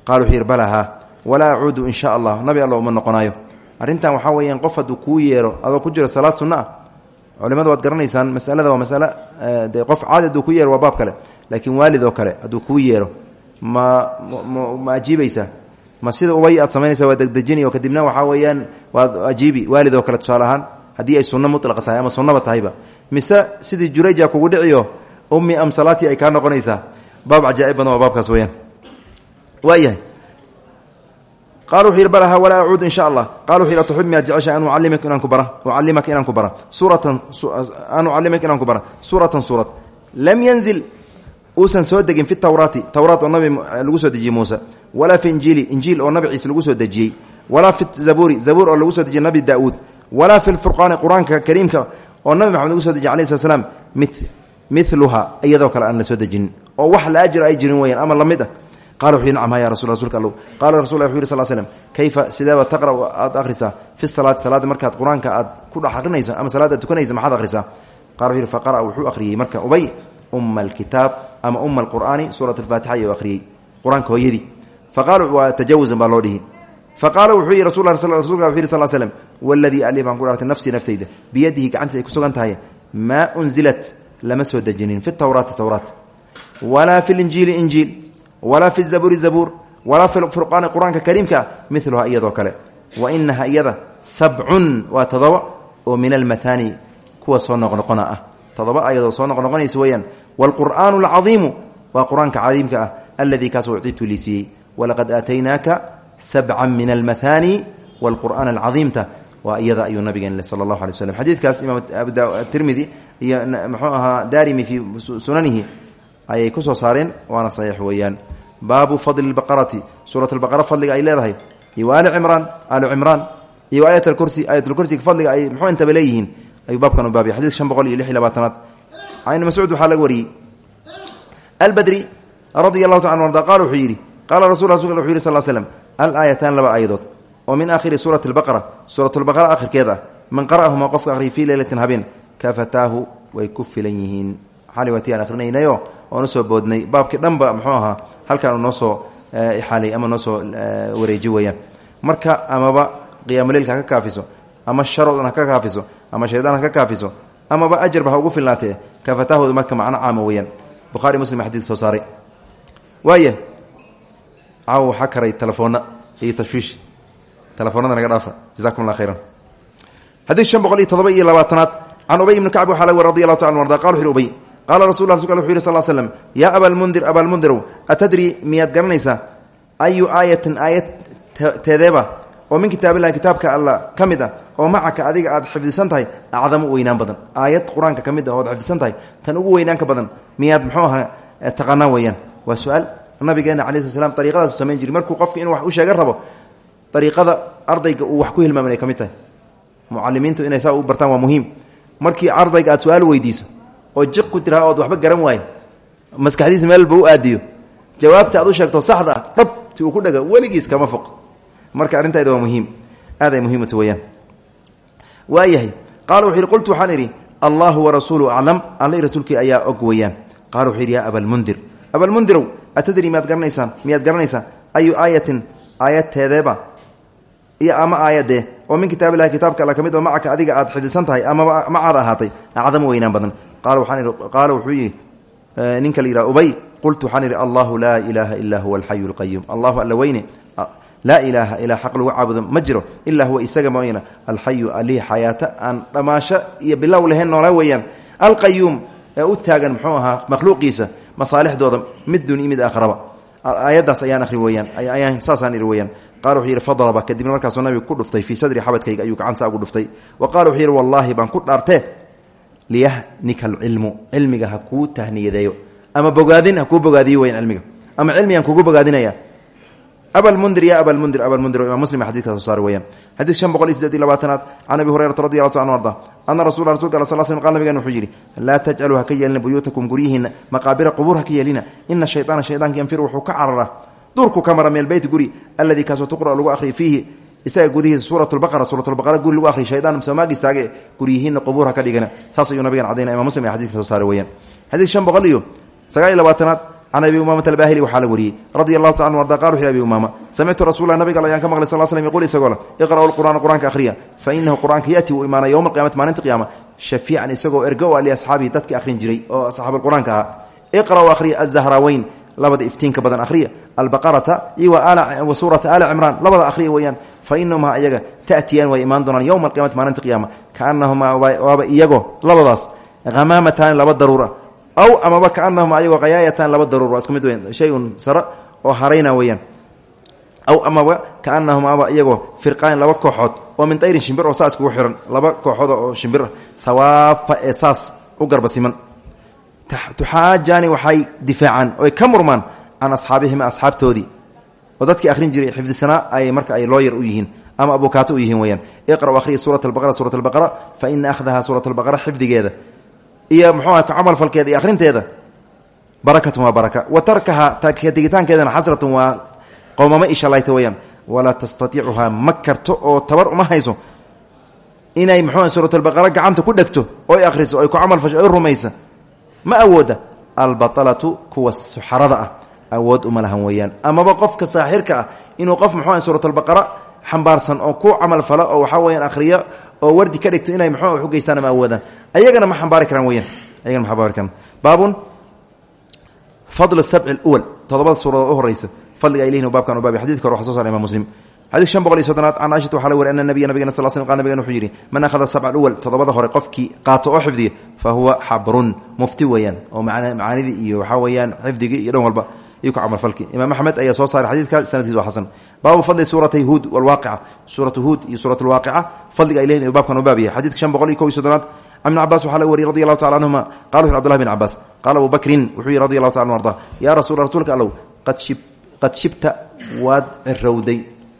qala wuxuu yidhi balahaa walaa acuudu in sha allah nabi alla uma noqonaayo. Arrintan waxaa weeyaan qof hadduu kuu yeero adoo ku jiro salaad sunno ah culimada waad garanaysaan masalada waa masale de qof caadi hadduu ku yeero waa baab kale laakiin waalid oo kale hadduu kuu yeero ma ma ajiibaysaa? Ma sida ubay aad samaynaysa waa degdejini oo kadibna waxaa weeyaan waad ajiibi waalid oo kale tusaale ahaan haddii ay sunno mulaqa tahay ama sunnaba tahayba. Mise sidii jurayja kugu dhiciyo ummi am salaatii ay kaa noqonaysaa? Baab cajaaib badan waa baabkaas weyaan waayahay qala wuxuu yidhi balaha walaa acuudu in sha allah qala wuxu yidhi tuxib miyaad jecesha an ucallimaka inaan ku bara ucallimaka inaan ku bara suuratan an ucallimaka inaan ku bara suuratan suurad lam yanzil uusan soo degin fi tawraati tawraat oo nabi lagu soo dejiyey muuse walaa fi injiili injiil oo nabi ciise lagu soo dejiyey walaa fi zabuuri zabuur oo lagu soo dejiyey nabi daauud walaa fi lfurqaani qur'aanka kariimka oo nabi maxamed lagu soo dejiye alayh slat slam mi miluha iyadoo kale aan la soo dejinin oo wax la ajir ay jirin weyaan ama la mid ah qala wuxu yhi nacam ya rasul rasulka allow qala rasul wuxu yhi sal slm kayfa sideeba taqra aad akhrisaa fi salaati salaada markaad qur'aanka aad ku dhex akrinayso ama salaad aad tukanaysa maxaad akhrisaa qala wuxu yhi faqara'a wuxuu akhriyey marka ubay uma alkitaab ama uma alqur'aani suurat alfaatixa ayuu akhriyey qur'aanka hooyadii faqala waa tajawuzan baa loo dhihi faqaala wuxuu yihi rasul rasulka wuxu yhi sal slm waladii ali baan ku dhaartay nafsii naftayda biyadihi gacantiis ay ku sugan tahay maa unzilat lama soo dejinin fi tawraati towraat walaa fi linjiili injiil walaa fi zabuuri zabuur walaa fi furqaani qur'aanka kariimka miluha iyadoo kale. Wa inaha iyada sabcun waa todoba oo min almathani kuwa soo noqnoqona ah. Todoba ayadoo soo noqnoqonaysa weeyaan waalqur'aanu alcadiimu waa qur'aanka cadiimka ah aladii kaas uctitu lii siiyey walaqad aataynaaka sabcan min almathani waalqur'aan alcadiimta waa iyada ayuu nabigeen sala allahu ayay ku soo saareen waana saxiix weeyaan. Baabu fadli lbaqarati suurat albaqara fadliga ay leedahay. Iyo aali cimraan aali cimraan. Iyo aayat alkursi aayatulkursiga fadliga ay muxuu intaba leeyihiin? Ayuu baabkan u baabiyay. Xadidka shan boqol iyo lix iyo labaatanaad. Ibni mascuud waxaa laga albadri radia taala arda qaala wuxuu yidhi qaala rasul wuxu yidhi sal slm laba aayadood. Oo min aakhiri suurati albaqara suuratulbaqara akhirkeeda ah. Man qara'ahuma qofka akhriya fii leylatin habeen kafataahu way ku filan yihiin. Akhrinaynayo oon u soo boodnay. Baabkii dhanba muxuu ahaa halkaan uu noo soo ixaalay ama noo soo wareeji weeyaan. Marka amaba qiyaamuleylka ha ka kaafiso ama sharodan ha ka kaafiso ama shaydaan ha ka kaafiso amaba ajarba ha ugu filnaatee kafatahooda marka macno caama weeyaan. Bukhari muslim xadiid soo saaray. Waaya caawa waxaa karay telefoona iyo tashwiish. Telefoonada naga dhaafa. Jazakum allah khayran shan boqol iyo todoba iyo labaatanaad can ubay ibni kacb waxaa laga wari radi taala arda qala wuxu ubay qaala rasul la rasulka wuxu yidhi sal slm yaa abalmundir abaalmundirow atadri miyaad garanaysaa? Ayu aayatin aayad teedeeba oo min kitaabillahi kitaabka alla ka mid ah oo macaka adiga aad xifdisan tahay? Acdamu weynaan badan. Aayad qur'aanka ka mid xifdisan tahay tan ugu weynaanka badan. Miyaad muxuu ahaa taqaanaa weeyaan? Waa su'aal nabigeena cala sl slam samayn jiri markuu qofka inuu wax u sheega rabo ariiqada ardayga uu wax ku hilmaamin ay ka mid inay saa u bartaan waa muhiim. Markii ardayga aad su'aal weydiiso oo jiq ku tiraha ood waxba garan waayo maskaxdiisa meelba u aadiyo. Jawaabta aad u sheegto saxda ah dhab uu ku dhaga weligiis kama foq. Marka arrintaeda waa muhiim. Aaday muhiimata weyaan waayahay qaala wuxuu qultu waxaan idhi allahu warasuulu aclam alla rasuulkii ayaa og weeyaan. Qala wuxuu yidhi yaa abalmundir abalmundirow atadri miyaad garanaysaan? Miyaad garanaysaan? Ayu aayatin aayadteedeeba? Iyo ama aayadee? Oo min kitaab ilahi kitaabka alla ka mid oo macaka adiga aad xifdisan tahay amaba macaada ahaatay? Acdamu weynaan badan qaala wuxuu yidhi ninka la yidhaha ubay qultu waxaan idhi allahu laa ilaaha ilaa huwa alxayu lqayuum allahu alla weyne laa ilaaha ilaa xaq lagu caabudo ma jiro ilaa huwa isaga mooyna alxayu alihi xayaata aan dhammaasho iyo bilow lahayn noola weeyaan. Alqayuum ee u taagan muxuu ahaa makhluuqiisa masaalixdooda mid duni mid aakhraba aayaddaas ayaan ahri weyaan ayaan saasaan ihi weyaan qala wuxuu yidhi fadraba kadibna markaasuu nabiga ku dhuftay fii sadri xabadkayga ayuu wallaahi baan ku dhaartee liyahnika alcilmu cilmiga ha kuu tahniyadeeyo ama bogaadin ha bogaadiyo weyan cilmiga. Ama cilmigaan kugu bogaadinaya. Abalmundir ya abalmundir abalmundir imam muslim xadidkaa soo saara weyaan xadiid shan boqol iyo sideed iyo abi hurayrata radi allahu arda ana rasul rasulka al sal sl qal nabigan wuxuu yidhi laa tajcaluu haka yeelina buyuutakum guryihiina maqaabira qubuur haka yeelina. Ina shayطaana shaydaanka yanfir wuxuu ka cararaa duurku ka guri alladii kaasoo tuqra lagu fiihi isaga gudihiisa suurat lbaqara suuratulbaqara guri lagu ahriy shaydaan soomaag istaage guryihiina qubuur haka dhigana. Saas ayuu nabigan cadayna imam muslim ee xadidka soo saara weyaan xadiid shan boqol iyo sagaal iyo labaatanaad can abi umaamata albahili waxaa la wariyey. Radia allahu taala anu arda qala wuxu abi umaama. Samictu rasuula nabiga al ayaan ka maqlay sal slm yquul isagoo le iqra'u lqur'aana qur'aanka akhriya fa inahu qur'aanka ya'ti wuu imaana yowma alqiyamati maalinta qiyaama shafiican isagoo ergo a liasxaabihi dadkii akhrin jiray oo asxaabulqur'aanka ahaa. Iqra'u akhriya azahraweyn labada iftiinka badan akhriya. Albaqarata iyo wa suurata ali cimraan labada akhriya weeyaan fa inahumaa iyaga ta'tiyaan way imaan doonaan yowma alqiyamati maalinta qiyaama kaanahumaa waaba iyagoo labadaas hamaamataani laba daruura aw amaba kaanahum ayagoo hayaayatan laba daruur waa isku mid weyan shay-un sare oo harayna weeyaan aw amaba kaanahum aba iyagoo firqaan laba kooxood oo min tayrin shimbir oo saas kugu xiran laba kooxood oo shimbir sawaafa ee saas u garbasiman tuxaajaani waxay difaacaan oy ka murmaan can asxaabihima oo dadkii akhrin jiray xifdisanaa ay marka ay looyar u yihiin ama abukaato u yihiin weyaan iqra'u akhriya suurat albaqara suurat albaqara fa ina akhdaha suurat albaqara xifdigeeda. Iyo muxuuah camal falkeeda iyo akhrinteeda? Barakatun waa baraka. Wa tarkaha tegitaankeedana xasratun waa qowmamo ishalayta weyaan walaa tastatiicuhaa ma karto oo tabar uma hayso. Inay muxuu suuratulbaqara gacanta ku dhegto oy akhriso oy ku camal fasho oy rumaysa ma awooda. Albatalatu kuwa suxarada ah awood uma lahan weeyaan. Amaba qofka saaxirka ah inuu qof muxuu suuratulbaqara xambaarsan oo ku camal falo oo waxaa weyaan akhriyo oo wardi ka dhigto inay muxuu wax u geystaan ma awoodaan ayagana ma xambaari karaan weyaan ayagana ma xambaari karaan. Baabun fadl sabci اlwal todobada suuradood u horeysa fadliga aylihin baabkan u baabi. Xadidka hore waxa so sara imam muslim. Xadid shan boqol iyo soddonaad can caaishata waxa la wari ana nabiya nabigena sal sl qal nabigan wuxuu yidhi man akhada sabca alwal todobada hore qofkii qaato oo xifdiya fa huwa xabrun mufti weeyaan oo macaanidii iyo waxaa weeyaan xifdigii iyo dhan walba iyo ku camalfalki imaam axmed ayaa soo saaray xadiidka sanadkiis waa xasan. Baabu fadli suuratay huud walwaaqica suuratu huud iyo suurat lwaaqica fadliga ay lehin baabkan u baab yahay xadidka shan boqol iyo kow iyo soddonaad. Can ibn cabas waxaa laga wariyey radi allahu tacala canhuma qala wuxu abdulahi bin cabaas qaala abu bakrin wuxuu yihi radi allahu taala anu arda yaa rasuula rasuulka allow qad shibta waad cirowday.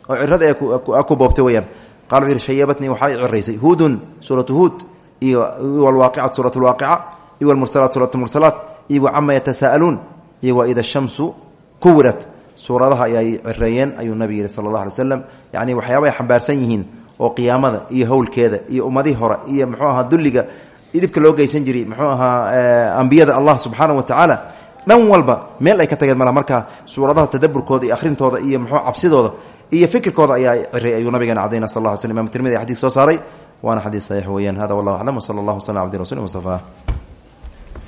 Oo cirada ee ku boobtay weyaan qala wuxu yihi shayabatnii waxaa i ciraysay huudun suuratu huud iyo alwaaqicat suurat lwaaqica iyo almursalaat suurat mursalaat iyo wacama yatasa'aluun iyo wa ida shamsu kuwirat suuradaha ayay cireeyeen ayuu nabi yihi sala allah alay slam yani waxyaaba xambaarsan yihiin oo qiyaamada iyo howlkeeda iyo ummadihii hore iyo muxuu ahaa dulliga dhibka loo geysan jiray muxuu ahaa ambiyada allah subxaana wa tacaala dhan walba meel ay ka tageen mala marka suuradaha tadaburkooda iyo akhrintooda iyo muxuu cabsidooda iyo fikirkooda ayaa ciray ayuu nabigeena cadayna sal lla sl imam tirmidi xadis soo saaray waana xadiis saxiix weeyaan. Hada wallahu aclam wsala allah waslam abdi